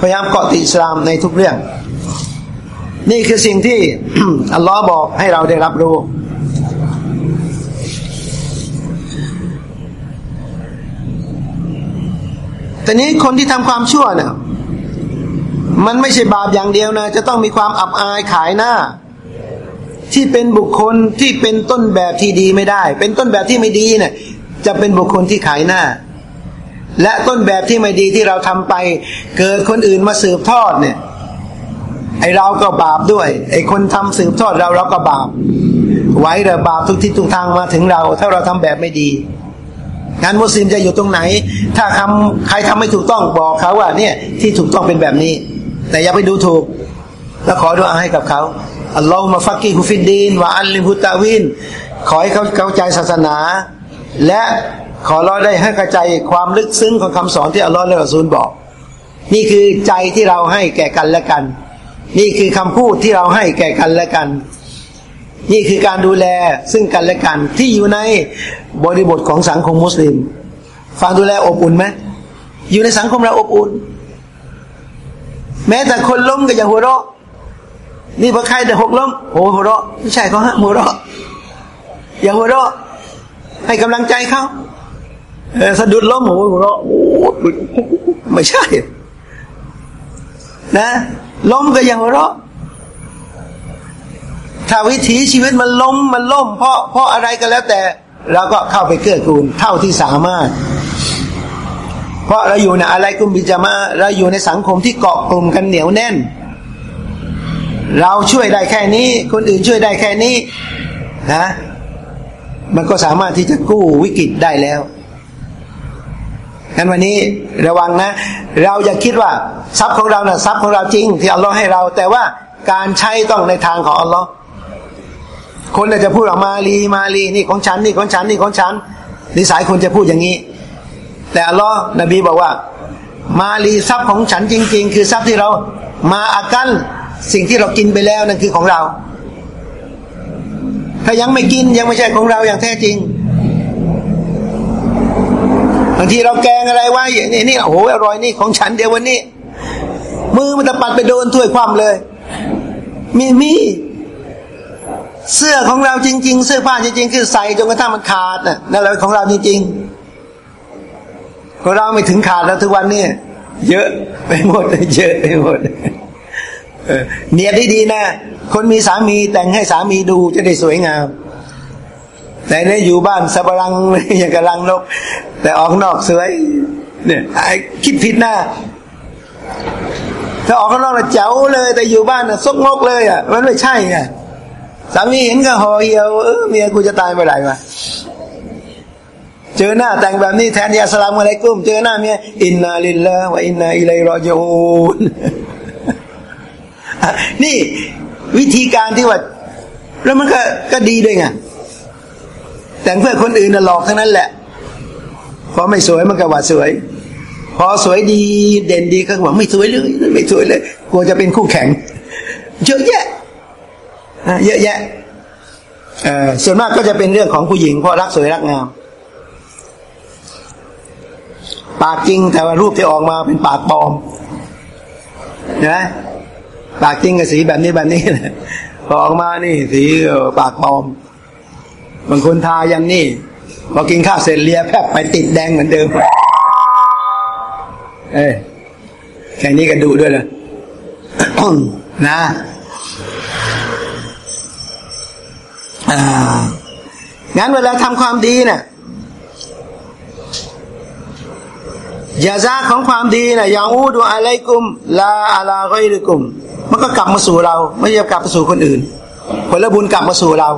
พยายามเกาะติดอิสลามในทุกเรื่อง นี่คือสิ่งที่อัลลอฮ์บอกให้เราได้รับรู้ แต่นี้คนที่ทำความชั่วเนี่ยมันไม่ใช่บาปอย่างเดียวนะ จะต้องมีความอับอายขายหน้า ที่เป็นบุคคลที่เป็นต้นแบบที่ดีไม่ได้ เป็นต้นแบบที่ไม่ดีเนี่ย จะเป็นบุคคลที่ขายหน้า และต้นแบบที่ไม่ดีที่เราทำไป เกิดคนอื่นมาสืบทอดเนี่ย ไอเราก็บาปด้วย ไอคนทำสืบทอดเราเราก็บาป ไว้แต่บาปทุกทิศทุกทางมาถึงเรา ถ้าเราทำแบบไม่ดี งานมุสลิมจะอยู่ตรงไหน ถ้าทำใครทำไม่ถูกต้องบอกเขาว่า เนี่ยที่ถูกต้องเป็นแบบนี้ แต่อย่าไปดูถูก แล้วขอดุอาให้กับเขาอัลลอฮฺมาฟักกีฮุฟิดดีนวะอัลลิฮุตาวินขอให้เขาเข้าใจศาสนา และขอรอได้ให้เข้าใจความลึกซึ้งของคำสอนที่อัลลอฮฺและอัซูลบอก นี่คือใจที่เราให้แก่กันและกัน นี่คือคำพูดที่เราให้แก่กันและกัน นี่คือการดูแลซึ่งกันและกันที่อยู่ใน บริบทของสังคมมุสลิม ฟังดูแลอบอุ่นไหมอยู่ในสังคมเราอบอุ่น แม้แต่คนล้มก็อย่าหัวเราะ นี่พอใครแต่หกล้มโอ้หัวเราะไม่ใช่เขาฮะหัวเราะอย่าหัวเราะ ให้กำลังใจเขาเออสะดุดล้มโอ้หัวเราะโอ้ไม่ใช่ นะล้มก็อย่าหัวเราะถ้าวิถีชีวิตมันล้มมันล่ม เพราะเพราะอะไรก็แล้วแต่ เราก็เข้าไปเกื้อกูลเท่าที่สามารถ เพราะเราอยู่ในอะไรกุมบิจามาเราอยู่ในสังคมที่เกาะกลุ่มกันเหนียวแน่น เราช่วยได้แค่นี้ คนอื่นช่วยได้แค่นี้นะ มันก็สามารถที่จะกู้วิกฤตได้แล้วงั้นวันนี้ระวังนะ เราอย่าคิดว่าทรัพย์ของเรานะ่ะทรัพย์ของเราจริง ที่อัลลอฮ์ให้เรา แต่ว่าการใช้ต้องในทางของอัลลอฮ์ คนจะพูดออกมาลีมาลีนี่ของฉันนี่ของฉันนี่ของฉันนิสัยคนจะพูดอย่างนี้ แต่อัลลอฮ์นบีบอกว่า มาลีทรัพย์ของฉันจริง ๆ คือทรัพย์ที่เรามาอากันสิ่งที่เรากินไปแล้วนั่นคือของเรา ถ้ายังไม่กินยังไม่ใช่ของเราอย่างแท้จริงบางทีเราแกงอะไรไว้นี่นี่โอ้โหอร่อยนี่ของฉันเดี๋ยววันนี้ มือมันจะปัดไปโดนถ้วยความเลย มีมี เสื้อของเราจริง ๆ เสื้อผ้าจริง ๆ คือใส่จนกระทั่งมันขาดน่ะนั่นแหละของเราจริงๆของเราไม่ถึงขาดแล้วทุกวันนี้เยอะไปหมดเยอะไปหมดเนียดดีๆนะคนมีสามีแต่งให้สามีดูจะได้สวยงาม แต่เนี่ยอยู่บ้านสับรังอย่างกระลังนก แต่ออกนอกสวย เนี่ยคิดผิดน้าถ้าออกข้างนอกเจ๋วเลย แต่อยู่บ้านน่ะซกงกเลยอะ มันไม่ใช่ไง สามีเห็นก็ห่อเหี่ยวเออเมียกูจะตายเมื่อไหร่มาเจอหน้าแต่งแบบนี้แทนยาสลามอะไรกุ้มเจอหน้าเมียอินนาลิลลาห์วะอินนาอิเลยรอจูนนี่วิธีการที่ว่า แล้วมันก็ก็ดีด้วยไงแต่งเพื่อคนอื่นน่ะหลอกทั้งนั้นแหละพอไม่สวยมันก็ว่าสวย พอสวยดีเด่นดีก็บอกไม่สวยเลยไม่สวยเลยกลัวจะเป็นคู่แข่งเยอะแยะ เยอะแยะส่วนมากก็จะเป็นเรื่องของผู้หญิงเพราะรักสวยรักงาม ปากจริงแต่ว่ารูปที่ออกมาเป็นปากปลอมนะปากจริงกับสีแบบนี้แบบนี้พอออกมานี่สีปากปลอม บางคนทายันนี่พอกินข้าวเสร็จเลียแพบไปติดแดงเหมือนเดิม เอ้แค่นี้ก็ดูด้วยเลยนะ งั้นเวลาทำความดีเนะ่ยยาซาของความดีนะ่ะยาอูดูอะไรกุมลาอาลาก็อิรกุม มันก็กลับมาสู่เรา ไม่ใช่กลับมาสู่คนอื่น ผลบุญกลับมาสู่เรา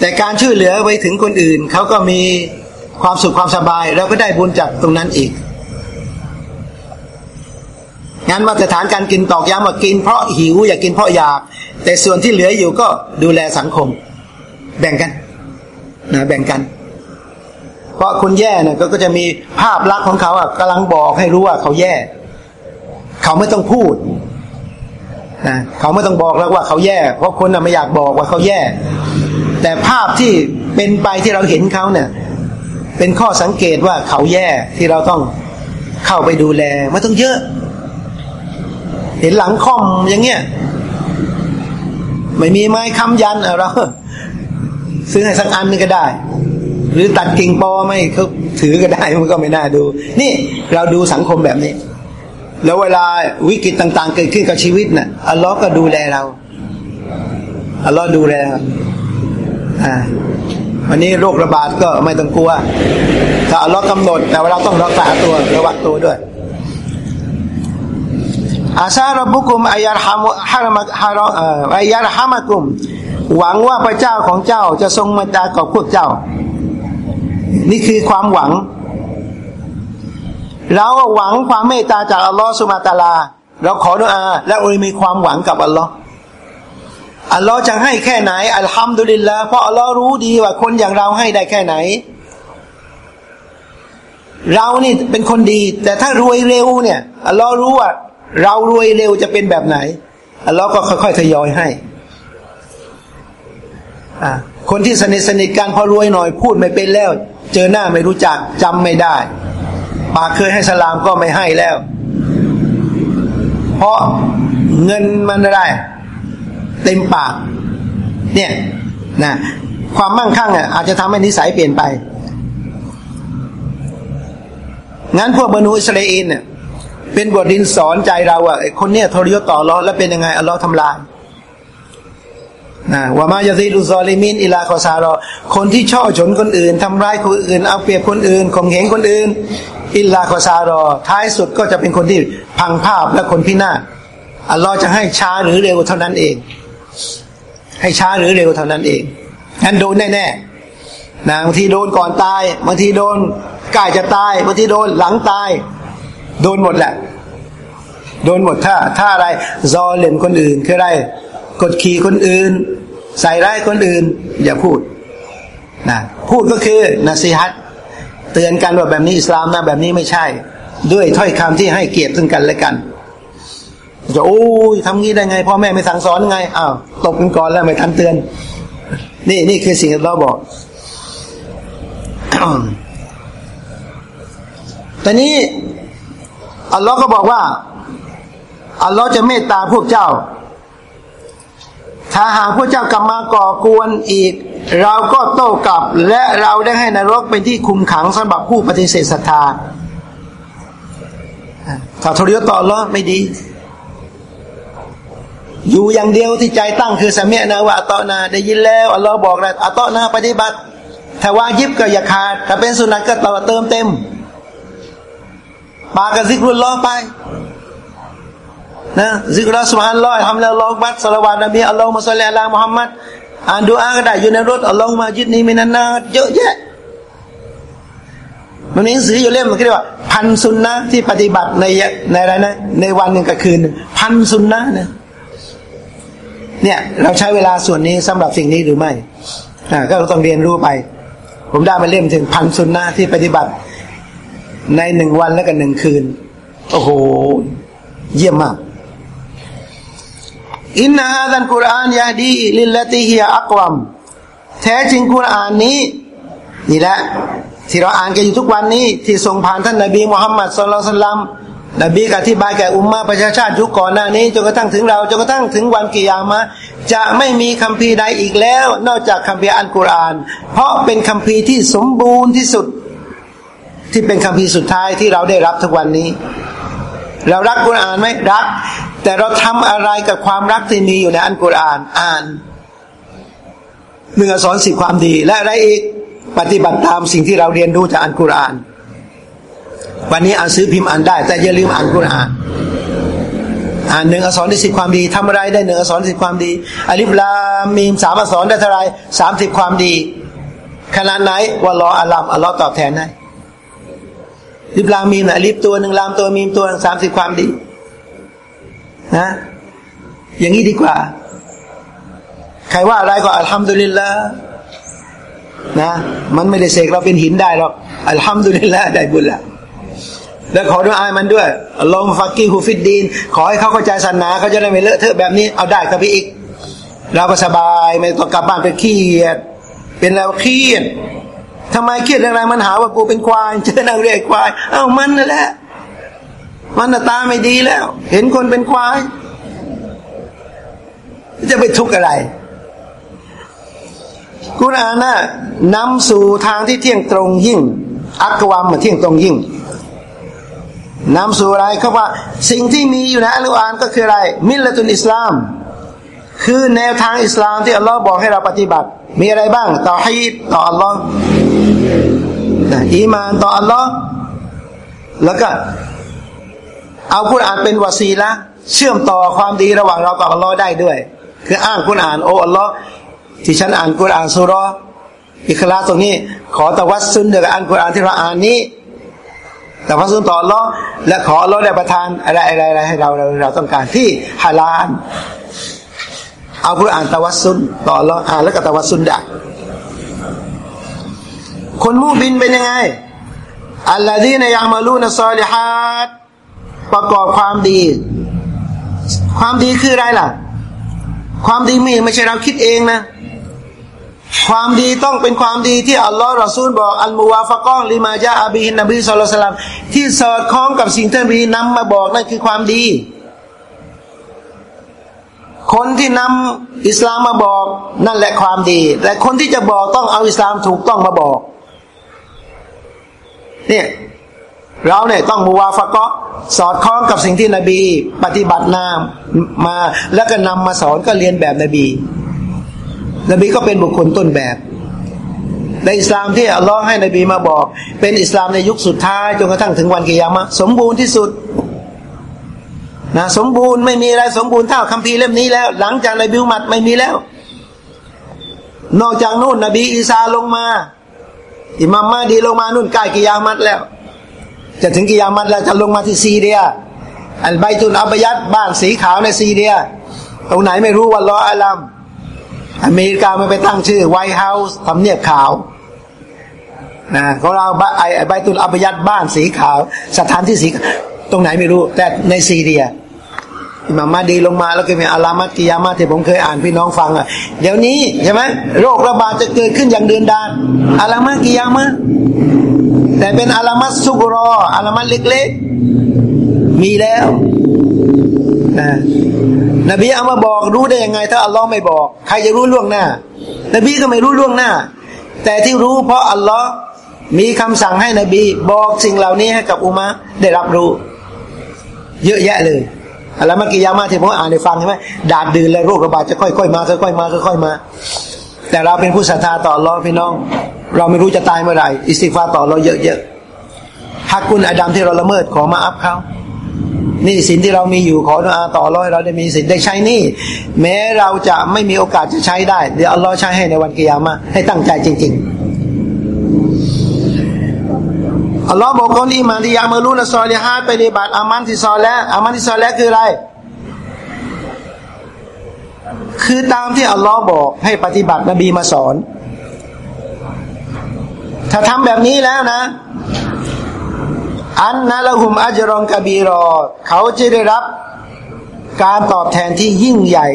แต่การช่วยเหลือไปถึงคนอื่น เขาก็มีความสุขความสบายเราก็ได้บุญจากตรงนั้นอีกงั้นมาตรฐานการกินตอกย้ำว่ากินเพราะหิว อยากกินเพราะอยาก แต่ส่วนที่เหลืออยู่ก็ดูแลสังคม แบ่งกันนะแบ่งกัน เพราะคนแย่เนี่ยก็จะมีภาพลักษณ์ของเขาอะกำลังบอกให้รู้ว่าเขาแย่ เขาไม่ต้องพูดนะเขาไม่ต้องบอกแล้วว่าเขาแย่ เพราะคนน่ะไม่อยากบอกว่าเขาแย่ แต่ภาพที่เป็นไปที่เราเห็นเขาเนี่ย เป็นข้อสังเกตว่าเขาแย่ที่เราต้องเข้าไปดูแลไม่ต้องเยอะ เห็นหลังคอมอย่างเงี้ยไม่มีไม้ค้ำยันเรา ซื้อให้สักอันนึงก็ได้ หรือตัดกิ่งปอไม่เขาถือก็ได้มันก็ไม่น่าดู นี่เราดูสังคมแบบนี้ แล้วเวลาวิกฤตต่าง ๆ เกิดขึ้นกับชีวิตนะ่ะอัลลอฮ์ก็ดูแลเราอัลลอฮ์ดูแลอ่าวันนี้โรคระบาดก็ไม่ต้องกลัว ถ้าอัลลอฮ์กำหนดแต่ว่าเราต้องรักษาตัวระวังตัวด้วยอาซารับบุคุมอายารฮามุฮารมฮารอายารฮามากุม หวังว่าพระเจ้าของเจ้าจะทรงมาดากับพวกเจ้า นี่คือความหวัง เราหวังความเมตตาจากอัลลอฮฺสุมาตาลา เราขอดุอา และเรามีความหวังกับอัลลอฮ์อัลลอฮ์จะให้แค่ไหนอัลฮัมดุลิลละเพราะอัลลอฮ์รู้ดีว่าคนอย่างเราให้ได้แค่ไหน เรานี่เป็นคนดี แต่ถ้ารวยเร็วเนี่ยอัลลอฮ์รู้ว่า เรารวยเร็วจะเป็นแบบไหนอัลลอฮ์ก็ค่อยๆทยอยให้ คนที่สนิทสนิทกันพอรวยหน่อยพูดไม่เป็นแล้ว เจอหน้าไม่รู้จักจำไม่ได้ ปากเคยให้สลามก็ไม่ให้แล้ว เพราะเงินมันอะไร เต็มปาก เนี่ยนะความมั่งคั่งอะอาจจะทำให้นิสัยเปลี่ยนไป งั้นพวกบะนีอิสราเอลเนี่ยเป็นบทเรียนสอนใจเราอะคนเนี้ยทรยศต่ออัลลอฮ์แล้วเป็นยังไงอัลลอฮ์ทำลาย นะว่ามายาซีดุซอลิมินอิลาคอซารอคนที่ช่อฉนคนอื่นทำร้ายคนอื่น เอาเปรียบคนอื่นข่มเหงคนอื่น อิลลาคอซารอท้ายสุดก็จะเป็นคนที่พังภาพและคนพินาศอัลลอฮ์จะให้ช้าหรือเร็วเท่านั้นเอง ให้ช้าหรือเร็วเท่านั้นเองงั้นโดนแน่ๆนะบางทีโดนก่อนตายบางทีโดนใกล้จะตายบางทีโดนหลังตาย โดนหมดแหละ โดนหมดถ้า ถ้าอะไร ซอเล่มคนอื่นคืออะไร กดขี่คนอื่น ใส่ร้ายคนอื่น อย่าพูดนะพูดก็คือนาซีฮัตเตือนกันว่าแบบนี้อิสลามนะแบบนี้ไม่ใช่ ด้วยถ้อยคำที่ให้เกียรติซึ่งกันและกันจะโอ้ยทำงี้ได้ไงพ่อแม่ไม่สั่งสอนไงอ้าวตกกันก่อนแล้วไม่ทันเตือน นี่นี่คือสิ่งที่เราบอกแต่นี้อัลลอฮ์ก็บอกว่าอัลลอฮ์จะเมตตาพวกเจ้า ถ้าหากพวกเจ้ากลับมาก่อกวนอีก เราก็โต้กลับและเราได้ให้นรกเป็นที่คุมขังสำหรับผู้ปฏิเสธศรัทธาถ้าทรยศต่ออัลลอไม่ดี อยู่อย่างเดียวที่ใจตั้งคือสมียนะว่าอัตนาได้ยินแล้วอัลลอฮ์บอกแล้วอัตนาปฏิบัติถ้าว่ายิบก็อย่าขาดถ้าเป็นสุนัขก็ต่อเติมเต็มปากกับซิกรุลลอไป นะซิกรอสุบฮานลอฮ์ทำแล้วลอฮ์บัตสลาวาตนบีอัลลอฮ์มุสลิมละมุฮัมมัดอ่านดูอาก็ได้อยู่ในรถอัลลอฮ์มาจิดนี้มินันนาเยอะแยะมันมีหนังสืออยู่เล่มมันเรียกว่า พันสุนนะที่ปฏิบัติในในอะไรนะ ในวันหนึ่งกับคืนพันสุนนะเนี่ยเนี่ย เราใช้เวลาส่วนนี้สำหรับสิ่งนี้หรือไม่อ่าก็ต้องเรียนรู้ไป ผมได้มาเล่มถึงพันสุนนะที่ปฏิบัติ ในหนึ่งวันและกันหนึ่งคืน โอ้โห เยี่ยมมาก إن هذا القرآن يهدي للتي هي أقوم แท้จริงกุรอานนี้นี่แหละที่เราอ่านกันอยู่ทุกวันนี้ที่ทรงผ่านท่านนบีมุฮัมมัดصلى الله عليه وسلم นบีอธิบายแก่ أمة ประชาชาติยุคก่อนหน้านี้จนกระทั่งถึงเราจนกระทั่งถึงวันقيامة จะไม่มีคัมภีร์ใดอีกแล้ว นอกจากคัมภีร์อัลกุรอาน เพราะเป็นคัมภีร์ที่สมบูรณ์ที่สุด ที่เป็นคำพีสุดท้ายที่เราได้รับทุกวันนี้ เรารักกุรอานไหมรัก แต่เราทำอะไรกับความรักที่มีอยู่ในอันกุรอานอ่านหนึ่งสอนสิ่งความดี และอะไรอีกปฏิบัติตามสิ่งที่เราเรียนรู้จากอันกุรอาน วันนี้อ่านซื้อพิมพ์อ่านได้ แต่อย่าลืมอ่านกุรอาน อ่านหนึ่งอักษรได้สิบความดีทำอะไรได้หนึ่งอักษรสิบความดีอลิบลามีมสามอักษรได้เท่าไรสามสิบความดีขนาดไหนว่ารออัลลอฮ์อัลลอฮ์ตอบแทนให้ ลิบลามีนะลิบตัวหนึ่งลามตัวมีมตัวสามสิบความดี นะ อย่างนี้ดีกว่า ใครว่าอะไรก็อัลฮัมดุลิลละนะมันไม่ได้เสกเราเป็นหินได้หรอกอัลฮัมดุลิลละได้บุญละแล้วขอด้วยอายมันด้วยลองฟักกี้ฮูฟิดดีน ขอให้เขาเข้าใจศาสนาเขาจะได้ไม่เลอะเทอะแบบนี้เอาได้กับพี่อีก เราก็สบายไม่ต้องกลับบ้านไปเครียด เป็นแล้วเครียด ทำไมเครียดอะไรมันหาว่ากูเป็นควายเจอนางเรียกควาย เอ้ามันนั่นแหละมันตาไม่ดีแล้ว เห็นคนเป็นควาย จะไปทุกข์อะไรกุรานน่ะนำสู่ทางที่เที่ยงตรงยิ่ง อักวามมาเที่ยงตรงยิ่งนำสู่อะไรเขาว่า สิ่งที่มีอยู่ในอัลกุรอานก็คืออะไร มิลลตุนอิสลาม คือแนวทางอิสลามที่อัลลอฮ์บอกให้เราปฏิบัติ มีอะไรบ้าง ต่อฮีดต่ออัลลอฮ์ อีมานต่ออัลลอฮ์แล้วก็ เอาคุรานเป็นวาซีละเชื่อมต่อความดีระหว่างเรากับอัลลอฮ์ได้ด้วย คืออ้างคุรานโอ้อัลลอฮ์ที่ฉันอ่านคุรานสุรออิคลาตรงนี้ ขอตะวัสซุนเดืออ่านคุรานที่เราอ่านนี้แต่พระสุนต่ออัลลอฮ์และขออัลลอฮ์ได้ประทานอะไรอะไรอะไรให้เราเราเราต้องการที่ฮาลาลเอาคุรานตะวัสซุนต่ออัลลอฮ์อ่านแล้วก็ตะวัสซุนได้ คนมูบินเป็นยังไง อัลลอฮีนยามาลูนซอลิฮัดประกอบความดี ความดีคืออะไรล่ะ ความดีมีไม่ใช่เราคิดเองนะ ความดีต้องเป็นความดีที่อัลลอฮ์รอซูลบอกอัลมูวาฟะกองลิมาจาอาบีฮินนบีสุลต่านที่สอดคล้องกับสิ่งที่นบีนำมาบอกนั่นคือความดี คนที่นำอิสลามมาบอกนั่นแหละความดี แต่คนที่จะบอกต้องเอาอิสลามถูกต้องมาบอก เนี่ยเราเนี่ยต้องมูวาฟะก็สอดคล้องกับสิ่งที่นบี ปฏิบัตินามมาแล้วก็นำมาสอนก็เรียนแบบนบี นบีก็เป็นบุคคลต้นแบบ ในอิสลามที่อัลลอฮ์ให้นบีมาบอก เป็นอิสลามในยุคสุดท้ายจนกระทั่งถึงวันกิยามะสมบูรณ์ที่สุดนะสมบูรณ์ไม่มีอะไรสมบูรณ์เท่าคัมภีร์เล่มนี้แล้ว หลังจากนบีอุมัดไม่มีแล้ว นอกจากนู่นนบีอีสาลงมา อิมามมะฮ์ดีลงมานู่นใกล้قيامة แล้ว จะถึง قيامة แล้วจะลงมาที่ซีเรีย البيت الأبيض บ้านสีขาวในซีเรีย ตรงไหนไม่รู้والله أعلم อเมริกาไม่ไปตั้งชื่อ White House ทำเนียบขาวนะของเราالبيت الأبيض บ้านสีขาว สถานที่สีตรงไหนไม่รู้ แต่ในซีเรีย อิมามมะฮ์ดีลงมาแล้วก็มีعلامات القيامة ที่ผมเคยอ่านพี่น้องฟังอะเดี๋ยวนี้ใช่ไหมโรคระบาดจะเกิดขึ้นอย่างเดือนดานอารามัตกิยามาแต่เป็นอารามัตสุกรออารามัตเล็กๆ มีแล้วนะนบีเอามาบอกรู้ได้ยังไง ถ้าอัลลอฮ์ไม่บอก ใครจะรู้ล่วงหน้า นบีก็ไม่รู้ล่วงหน้า แต่ที่รู้เพราะอัลลอฮ์มีคำสั่งให้นบี บอกสิ่งเหล่านี้ให้กับอุมาได้รับรู้ เยอะแยะเลย อะไรเมื่อกี้ยามาที่ผมอ่านให้ฟังใช่ไหมดาดดืนและโรคระบาดจะค่อยๆมาค่อยๆมาค่อยๆมา แต่เราเป็นผู้ศรัทธาต่อรอพี่น้อง เราไม่รู้จะตายเมื่อไหร่อิสติฟาต่อเราเยอะๆฮักคุณอาดัมที่เราละเมิดขอมาอัพเขานี่สินที่เรามีอยู่ขออาต่อร้อยเราได้มีสินได้ใช้นี่แม้เราจะไม่มีโอกาสจะใช้ได้ เดี๋ยวอัลลอฮ์ใช้ให้ในวันกิยามาให้ตั้งใจจริง ๆ อัลลอฮ์บอกคนอีมานที่ยามารู้ละซอลีฮาไปในบัติอามันที่ซอแล้วอามันที่ซอแล้วคืออะไร คือตามที่อัลลอฮ์บอกให้ปฏิบัตินบีมาสอน ถ้าทำแบบนี้แล้วนะ อันนะละหุมอัจรองกบีรอ เขาจะได้รับการตอบแทนที่ยิ่งใหญ่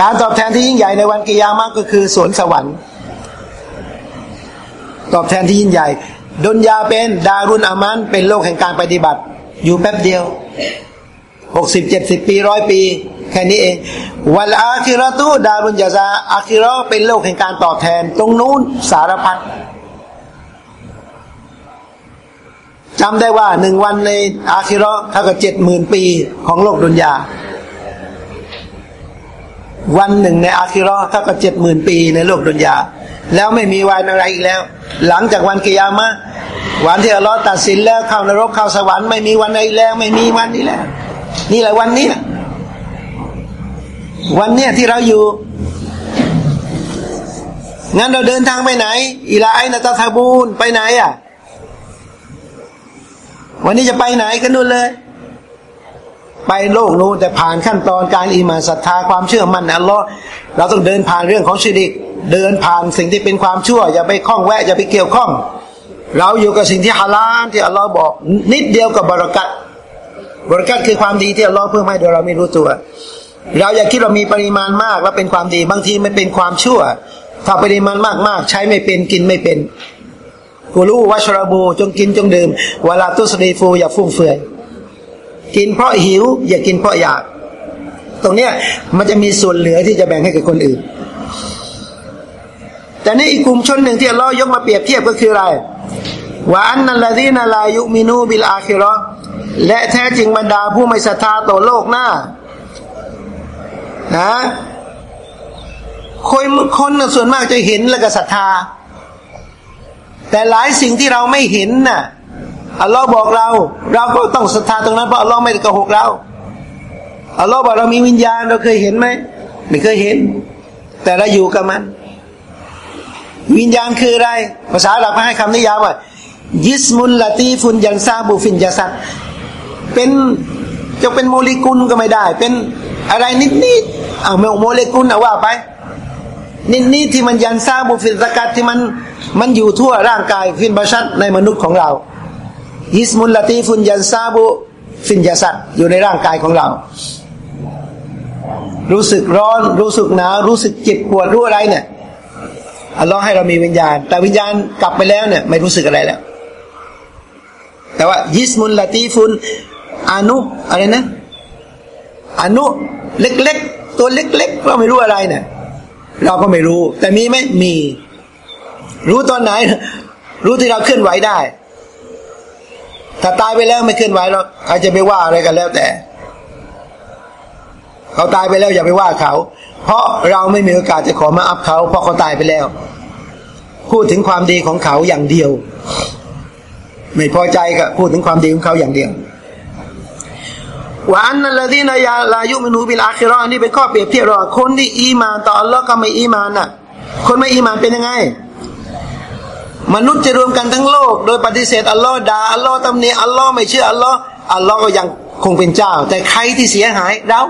การตอบแทนที่ยิ่งใหญ่ในวันกิยามะก็คือสวนสวรรค์ ตอบแทนที่ยิ่งใหญ่ ดุนยาเป็นดารุนอามันเป็นโลกแห่งการปฏิบัติ อยู่แป๊บเดียวหกสิบเจ็ดสิบปีร้อยปี แค่นี้เอง วันอาคิรตุดารุนยาซาอาคิรอเป็นโลกแห่งการตอบแทน ตรงนู้นสารพัดจำได้ว่าหนึ่งวันในอาคิรอเท่ากับเจ็ดหมื่นปีของโลกดุนยา วันหนึ่งในอาคิรอเท่ากับเจ็ดหมื่นปีในโลกดุนยา แล้วไม่มีวันอะไรอีกแล้ว หลังจากวันกิยามะวันที่อัลลอฮ์ตัดสินแล้วเข้านรกเข้าสวรรค์ไม่มีวันใดแล้ว ไม่มีวันนี้แล้ว นี่แหละวันนี้วันเนี้ยที่เราอยู่งั้นเราเดินทางไปไหนอิลาไอนาตาทาบูนไปไหนอะ วันนี้จะไปไหนกันนู่นเลย ไปโลกนู้นแต่ผ่านขั้นตอนการอิมานศรัทธาความเชื่อมั่นอัลลอฮ์เราต้องเดินผ่านเรื่องของชีริก เดินผ่านสิ่งที่เป็นความชั่ว อย่าไปคล้องแวะอย่าไปเกี่ยวข้อง เราอยู่กับสิ่งที่ฮาลาลที่อัลลอฮ์บอก นิดเดียวกับบรารักัตบรารักัตคือความดีที่อัลลอฮ์เพิ่มให้โดยเราไม่รู้ตัว เราอย่าคิดเรามีปริมาณมากแล้วเป็นความดีบางทีมันเป็นความชั่ว ถ้าปริมาณมากๆ ใช้ไม่เป็นกินไม่เป็นกูรู้วัชรบูจงกินจงดื่มเวลาตุสรีฟูอย่าฟุ่มเฟือย กินเพราะหิว อย่ากินเพราะอยาก ตรงเนี้ยมันจะมีส่วนเหลือที่จะแบ่งให้กับคนอื่น แต่นี่อีกกลุ่มชนหนึ่งที่เรายกมาเปรียบเทียบก็คืออะไรว่าอันนัลลดีนาลายุมินูบิลอาคิรอและแท้จริงบรรดาผู้ไม่ศรัทธาต่อโลกหน้านะคนคนส่วนมากจะเห็นแล้วก็ศรัทธา แต่หลายสิ่งที่เราไม่เห็นน่ะ อัลลอฮ์บอกเรา เราก็ต้องศรัทธาตรงนั้นเพราะอัลลอฮ์ไม่ได้โกหกเราอัลลอฮ์บอกเรามีวิญญาณเราเคยเห็นไหมไม่เคยเห็น แต่เราอยู่กับมัน วิญญาณคืออะไร ภาษาเราให้คำนิยามว่าجسم لطيف ينساب في الجسد เป็นจะเป็นโมเลกุลก็ไม่ได้ เป็นอะไรนิดนิดเอาโมเลกุลเอาว่าไป นิดนิดที่มันينساب في الجسد ที่มันมันอยู่ทั่วร่างกายฟินบาชัดในมนุษย์ของเรา ยิสมุลลตีฟุนยันซาบุฟินยาสัตอยู่ในร่างกายของเรา รู้สึกร้อน รู้สึกหนาวรู้สึกเจ็บปวดรู้อะไรเนี่ยอัลลอฮ์ให้เรามีวิญญาณ แต่วิญญาณกลับไปแล้วเนี่ย ไม่รู้สึกอะไรแล้ว แต่ว่ายิสมุลลตีฟุนอนุอะไรนะอนุเล็กๆ ตัวเล็กๆ เราไม่รู้อะไรเนี่ย เราก็ไม่รู้ แต่มีไหมมี รู้ตอนไหน รู้ที่เราเคลื่อนไหวได้ ถ้าตายไปแล้วไม่เคลื่อนไหวเราใครจะไปว่าอะไรกันแล้วแต่ เขาตายไปแล้วอย่าไปว่าเขา เพราะเราไม่มีโอกาสจะขอ معاف เขา เพราะเขาตายไปแล้ว พูดถึงความดีของเขาอย่างเดียว ไม่พอใจก็พูดถึงความดีของเขาอย่างเดียวوأن الذين لا يؤمنون بالآخرة นี่เป็นข้อเปรียบเทียบระหว่างคนที่إيمان ต่ออัลลอฮ์กับไม่ إيمان น่ะ คนไม่อีมานเป็นยังไง มนุษย์จะรวมกันทั้งโลก โดยปฏิเสธอัลลอฮ์ด่าอัลลอฮ์ตำหนิอัลลอฮ์ไม่เชื่ออัลลอฮ์อัลลอฮ์ก็ยังคงเป็นเจ้า แต่ใครที่เสียหายเรา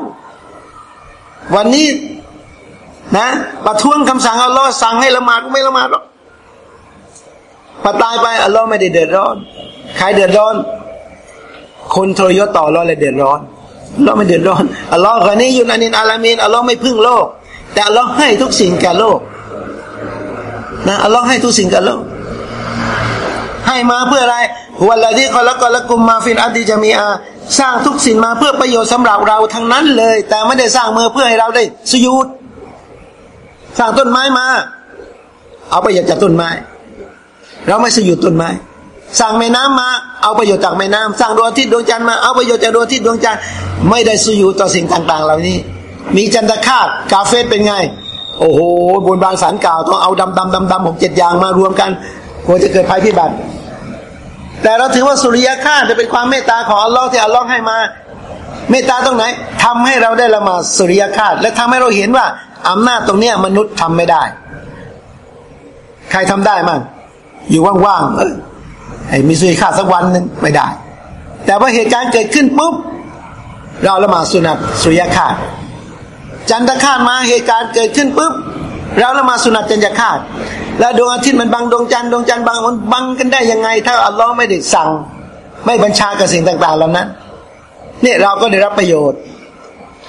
วันนี้นะประท้วงคำสั่งอัลลอฮ์สั่งให้ละหมาดก็ไม่ละหมาดหรอกพอตายไปอัลลอฮ์ไม่ได้เดือดร้อน ใครเดือดร้อน คนทรยศต่อเราเลยเดือดร้อนเราไม่เดือดร้อนอัลลอฮ์กนี้อยู่นันินอาลามีนอัลลอฮ์ไม่พึ่งโลก แต่อัลลอฮ์ให้ทุกสิ่งแก่โลกนะอัลลอฮ์ให้ทุกสิ่งแก่โลก ให้มาเพื่ออะไรวันละที่เขาละก็ละกุมมาฟินอัติจะมีอา สร้างทุกสิ่งมาเพื่อประโยชน์สำหรับเราทั้งนั้นเลย แต่ไม่ได้สร้างมือเพื่อให้เราได้สยุดสร้างต้นไม้มา เอาประโยชน์จากต้นไม้ เราไม่สยุดต้นไม้สั่งแม่น้ำมา เอาประโยชน์จากแม่น้ำสั่งดวงอาทิตย์ดวงจันทร์มาเอาประโยชน์จากดวงอาทิตย์ดวงจันทร์ไม่ได้สู้อยู่ต่อสิ่งต่าง ๆ เหล่านี้ มีจันทคาตกาเฟสเป็นไง โอ้โหบนบานสารกล่าวต้องเอาดำดำดำดำหกเจ็ดอย่างมารวมกันกลัวจะเกิดภัยพิบัติ แต่เราถือว่าสุริยค่าจะเป็นความเมตตาของอัลลอฮ์ที่อัลลอฮ์ให้มา เมตตาตรงไหนทำให้เราได้ละมาสุริยค่าและทำให้เราเห็นว่าอำนาจตรงเนี้ยมนุษย์ทำไม่ได้ ใครทำได้มั่งอยู่ว่างๆเออไอ้มีสุริยค่าสักวันนึงไม่ได้ แต่ว่าเหตุการณ์เกิดขึ้นปุ๊บเราละมาสุนัตสุริยค่าจันทคาตมาเหตุการณ์เกิดขึ้นปุ๊บ เราละมาสุนัตจันทคาตแล้วดวงอาทิตย์มันบังดวงจันทร์ดวงจันทร์บังมันบังกันได้ยังไง ถ้าอัลลอฮ์ไม่ได้สั่ง ไม่บัญชากับสิ่งต่าง ๆ เหล่านั้นเนี่ยเราก็ได้รับประโยชน์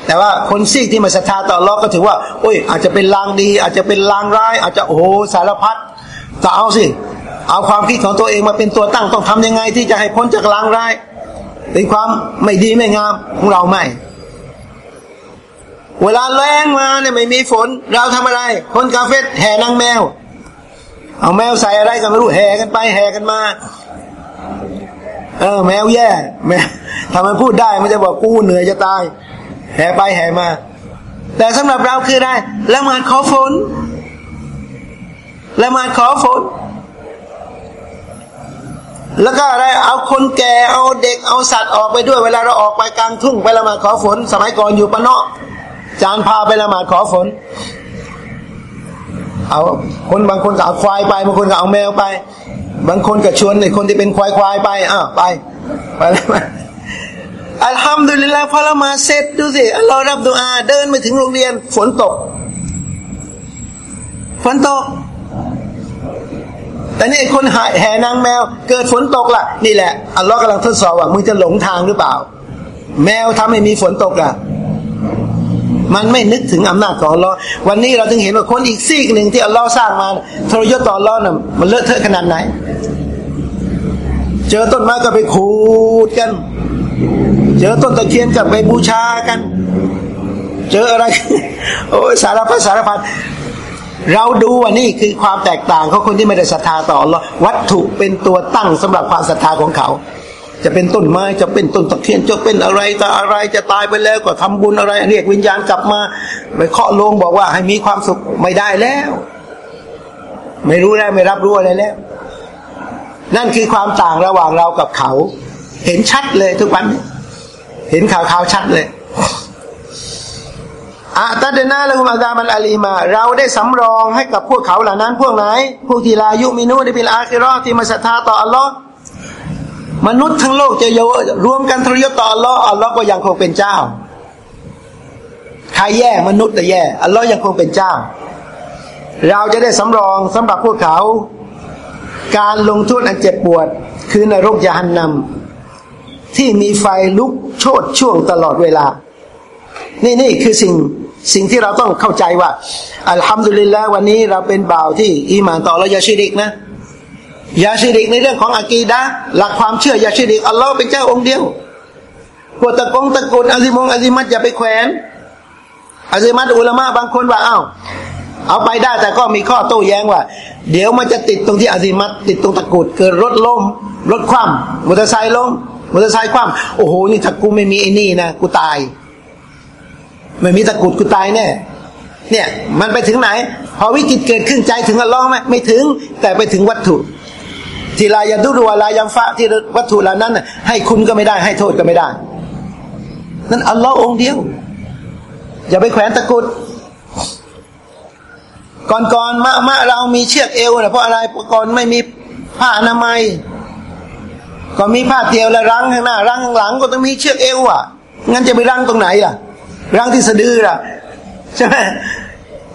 แต่ว่าคนซีกที่มาศรัทธาต่ออัลลอฮ์ก็ถือว่าโอ้ยอาจจะเป็นลางดี อาจจะเป็นลางร้าย อาจจะโอ้โหสารพัดแต่เอาสิเอาความคิดของตัวเองมาเป็นตัวตั้งต้องทำยังไง ที่จะให้พ้นจากลางร้ายเป็นความไม่ดีไม่งามของเราไม่ เวลาแรงมาเนี่ยไม่มีฝน เราทำอะไร คนกาเฟ่แห่นางแมว เอาแมวใส่อะไรกันไม่รู้แห่กันไปแห่กันมา เออ แมวแย่แมวถ้ามันพูดได้มันจะบอกกูเหนื่อยจะตาย แห่ไปแห่มา แต่สำหรับเราคือได้ละหมาดขอฝนละหมาดขอฝนแล้วก็อะไรเอาคนแก่เอาเด็กเอาสัตว์ออกไปด้วย เวลาเราออกไปกลางทุ่งไปละหมาดขอฝน สมัยก่อนอยู่ปะเนาะ จานพาไปละหมาดขอฝน เอาคนบางคนก็เอาควายไปบางคนก็เอาแมวไป บางคนก็ชวนไอ้คนที่เป็นควายควายไปอะไปไปแล้วมาอัลฮัมดุลิลลาห์พอละมาเสร็จดูสิเรารับดูอาเดินไปถึงโรงเรียน ฝนตก ฝนตก แต่นี่คนหายแห่นางแมว เกิดฝนตกล่ะ นี่แหละอัลลอฮ์กำลังทดสอบว่ามึงจะหลงทางหรือเปล่า แมวทำให้มีฝนตกล่ะ มันไม่นึกถึงอำนาจของอัลลอฮ์วันนี้เราถึงเห็นว่าคนอีกซีกหนึ่งที่อัลลอฮ์สร้างมาทรยศต่ออัลลอฮ์น่ะมันเลอะเทอะขนาดไหน เจอต้นไม้ก็ไปขูดกัน เจอต้นตะเคียนก็ไปบูชากัน เจออะไร โอ้ยสารพัดสารพัดเราดูว่านี่คือความแตกต่างของคนที่ไม่ได้ศรัทธาต่อหรอวัตถุเป็นตัวตั้งสำหรับความศรัทธาของเขา จะเป็นต้นไม้จะเป็นต้นตะเคียนจะเป็นอะไรแต่อะไรจะตายไปแล้วก็ทำบุญอะไร เรียกวิญญาณกลับมา ไปเคาะลงบอกว่าให้มีความสุขไม่ได้แล้ว ไม่รู้แล้วไม่รับรู้อะไรแล้ว นั่นคือความต่างระหว่างเรากับเขา เห็นชัดเลยทุกวัน เห็นข่าวข่าวชัดเลยอาตัดนาละกุมอาซาบันอาลีมา เราได้สำรองให้กับพวกเขาเหล่านั้น พวกไหน พวกที่ลายุมินูได้เป็นอาคิรอที่มาศรัทธาต่ออัลลอฮ์ มนุษย์ทั้งโลกจะโยรวมกันทรยศต่ออัลลอฮ์อัลลอฮ์ก็ยังคงเป็นเจ้า ใครแย่มนุษย์แต่แย่อัลลอฮ์ยังคงเป็นเจ้า เราจะได้สำรองสำหรับพวกเขา การลงโทษอันเจ็บปวด คือนรกยาหันนำที่มีไฟลุกโชดช่วงตลอดเวลา นี่นี่คือสิ่งสิ่งที่เราต้องเข้าใจว่า อัลฮัมดุลิลละวันนี้เราเป็นบ่าวที่ อีมานต่อเราอย่าชิริกนะ ย่าชิริกในเรื่องของอากีดะหลักความเชื่ออย่าชิริกอัลลอฮ์เป็นเจ้าองค์เดียวพวกตะกงตะกุดอาซิมงอาซิมัตอย่าไปแขวนอาซิมัตอุลามะบางคนว่าเอ้าเอาไปได้แต่ก็มีข้อโต้แย้งว่า เดี๋ยวมันจะติดตรงที่อาซิมัตติดตรงตะกุดเกิดรถล้มรถคว่ำมอเตอร์ไซค์ล้มมอเตอร์ไซค์คว่ำโอ้โหนี่ถ้ากูไม่มีไอ้นี่นะกูตาย ไม่มีตะกุดกูตายแน่เนี่ย มันไปถึงไหน พอวิกฤตเกิดขึ้นใจถึงอัลลอฮ์ไหมไม่ถึง แต่ไปถึงวัตถุ ที่ลายาดุรัวลายัมฟะที่วัตถุเหล่านั้น ให้คุณก็ไม่ได้ ให้โทษก็ไม่ได้ นั่นอัลลอฮ์องเดียว อย่าไปแขวนตะกุด ก่อนก่อนมะมะเรามีเชือกเอวนะเพราะอะไรก่อนไม่มีผ้าอนามัยก็มีผ้าเตียวและรังข้างหน้ารังข้างหลังก็ต้องมีเชือกเอวอะ งั้นจะไปรังตรงไหนอะ รังที่สะดืออะใช่ไหม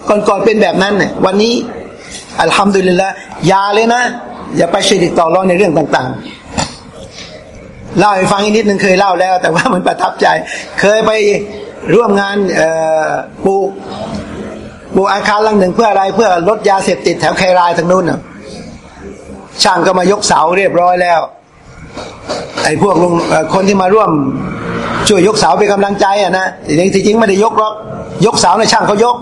ก่อนก่อนเป็นแบบนั้นเนี่ยวันนี้อัลฮัมดุลิลละยาเลยนะ อย่าไปชิดิกต่อรองในเรื่องต่างๆ เล่าให้ฟังอีกนิดนึงเคยเล่าแล้ว แต่ว่ามันประทับใจ เคยไปร่วมงานปลูกปลูกอาคารหลังหนึ่งเพื่ออะไรเพื่อลดยาเสพติดแถวแครายทางนู้นน่ะช่างก็มายกเสาเรียบร้อยแล้ว ไอ้พวกลุงคนที่มาร่วม ช่วยยกเสาเป็นกำลังใจอะนะจริงจริงไม่ได้ยกหรอกยกเสาในช่างเขายก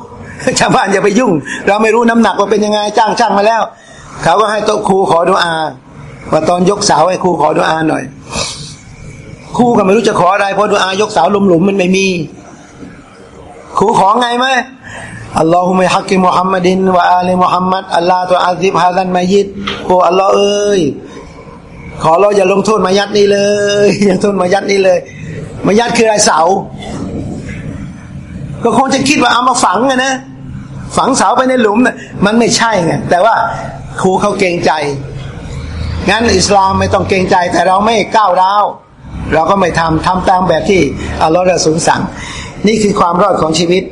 ชาวบ้านอย่าไปยุ่ง เราไม่รู้น้ำหนักว่าเป็นยังไงจ้างช่างมาแล้ว เขาก็ให้โต๊ะครูขอดุอาว่าตอนยกเสาให้ครูขอดุอาหน่อย ครูก็ไม่รู้จะขออะไรเพราะดุอายกเสาหลุมหลุมมันไม่มี ครูขอไงไหมอัลลอฮุมะฮักกิมุฮัมมัดินวะอาลีมุฮัมมัดอัลลอฮฺตัวอาซิบฮาซันมายิดโอ้อัลลอฮ์เอ้ยขอเราอย่าลงโทษมายัดนี่เลยอย่าโทษมายัดนี่เลยมายัดคืออะไรเสา ก็คงจะคิดว่าเอามาฝังไงนะฝังเสาไปในหลุมนะมันไม่ใช่ไงแต่ว่า ครูเขาเกรงใจ งั้นอิสลามไม่ต้องเกรงใจ แต่เราไม่ก้าวร้าวเราก็ไม่ทำทำตามแบบที่อัลลอฮฺระสูลสั่ง นี่คือความรอดของชีวิต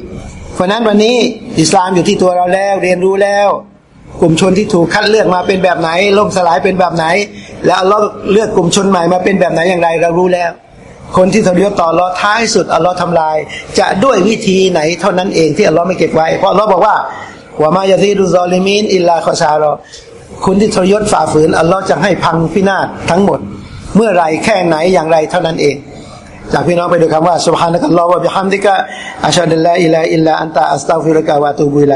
เพราะนั้นวันนี้อิสลามอยู่ที่ตัวเราแล้วเรียนรู้แล้ว กลุ่มชนที่ถูกคัดเลือกมาเป็นแบบไหน ล่มสลายเป็นแบบไหน แล้วอัลลอฮ์เลือกกลุ่มชนใหม่มาเป็นแบบไหนอย่างไร เรารู้แล้ว คนที่ทรยศต่ออัลลอท้ายสุดอัลลอฮ์ทำลาย จะด้วยวิธีไหนเท่านั้นเองที่อัลลอฮ์ไม่เก็บไว้ เพราะอัลลอฮ์บอกว่า หัามายาซีดุซอลิมีนอิลลาคอชารอคุณที่ทรยศฝ่าฝืน อัลลอฮ์จะให้พังพินาศทั้งหมด เมื่อไรแค่ไหนอย่างไรเท่านั้นเอง จากพี่น้องไปดูคำว่าสุบฮานะกัลลอฮ์วะบิฮัมดิกะอัชฮะดุลลาอิลลาอิลลาอันตะอัสตัฟิรุกะวะตูบุไล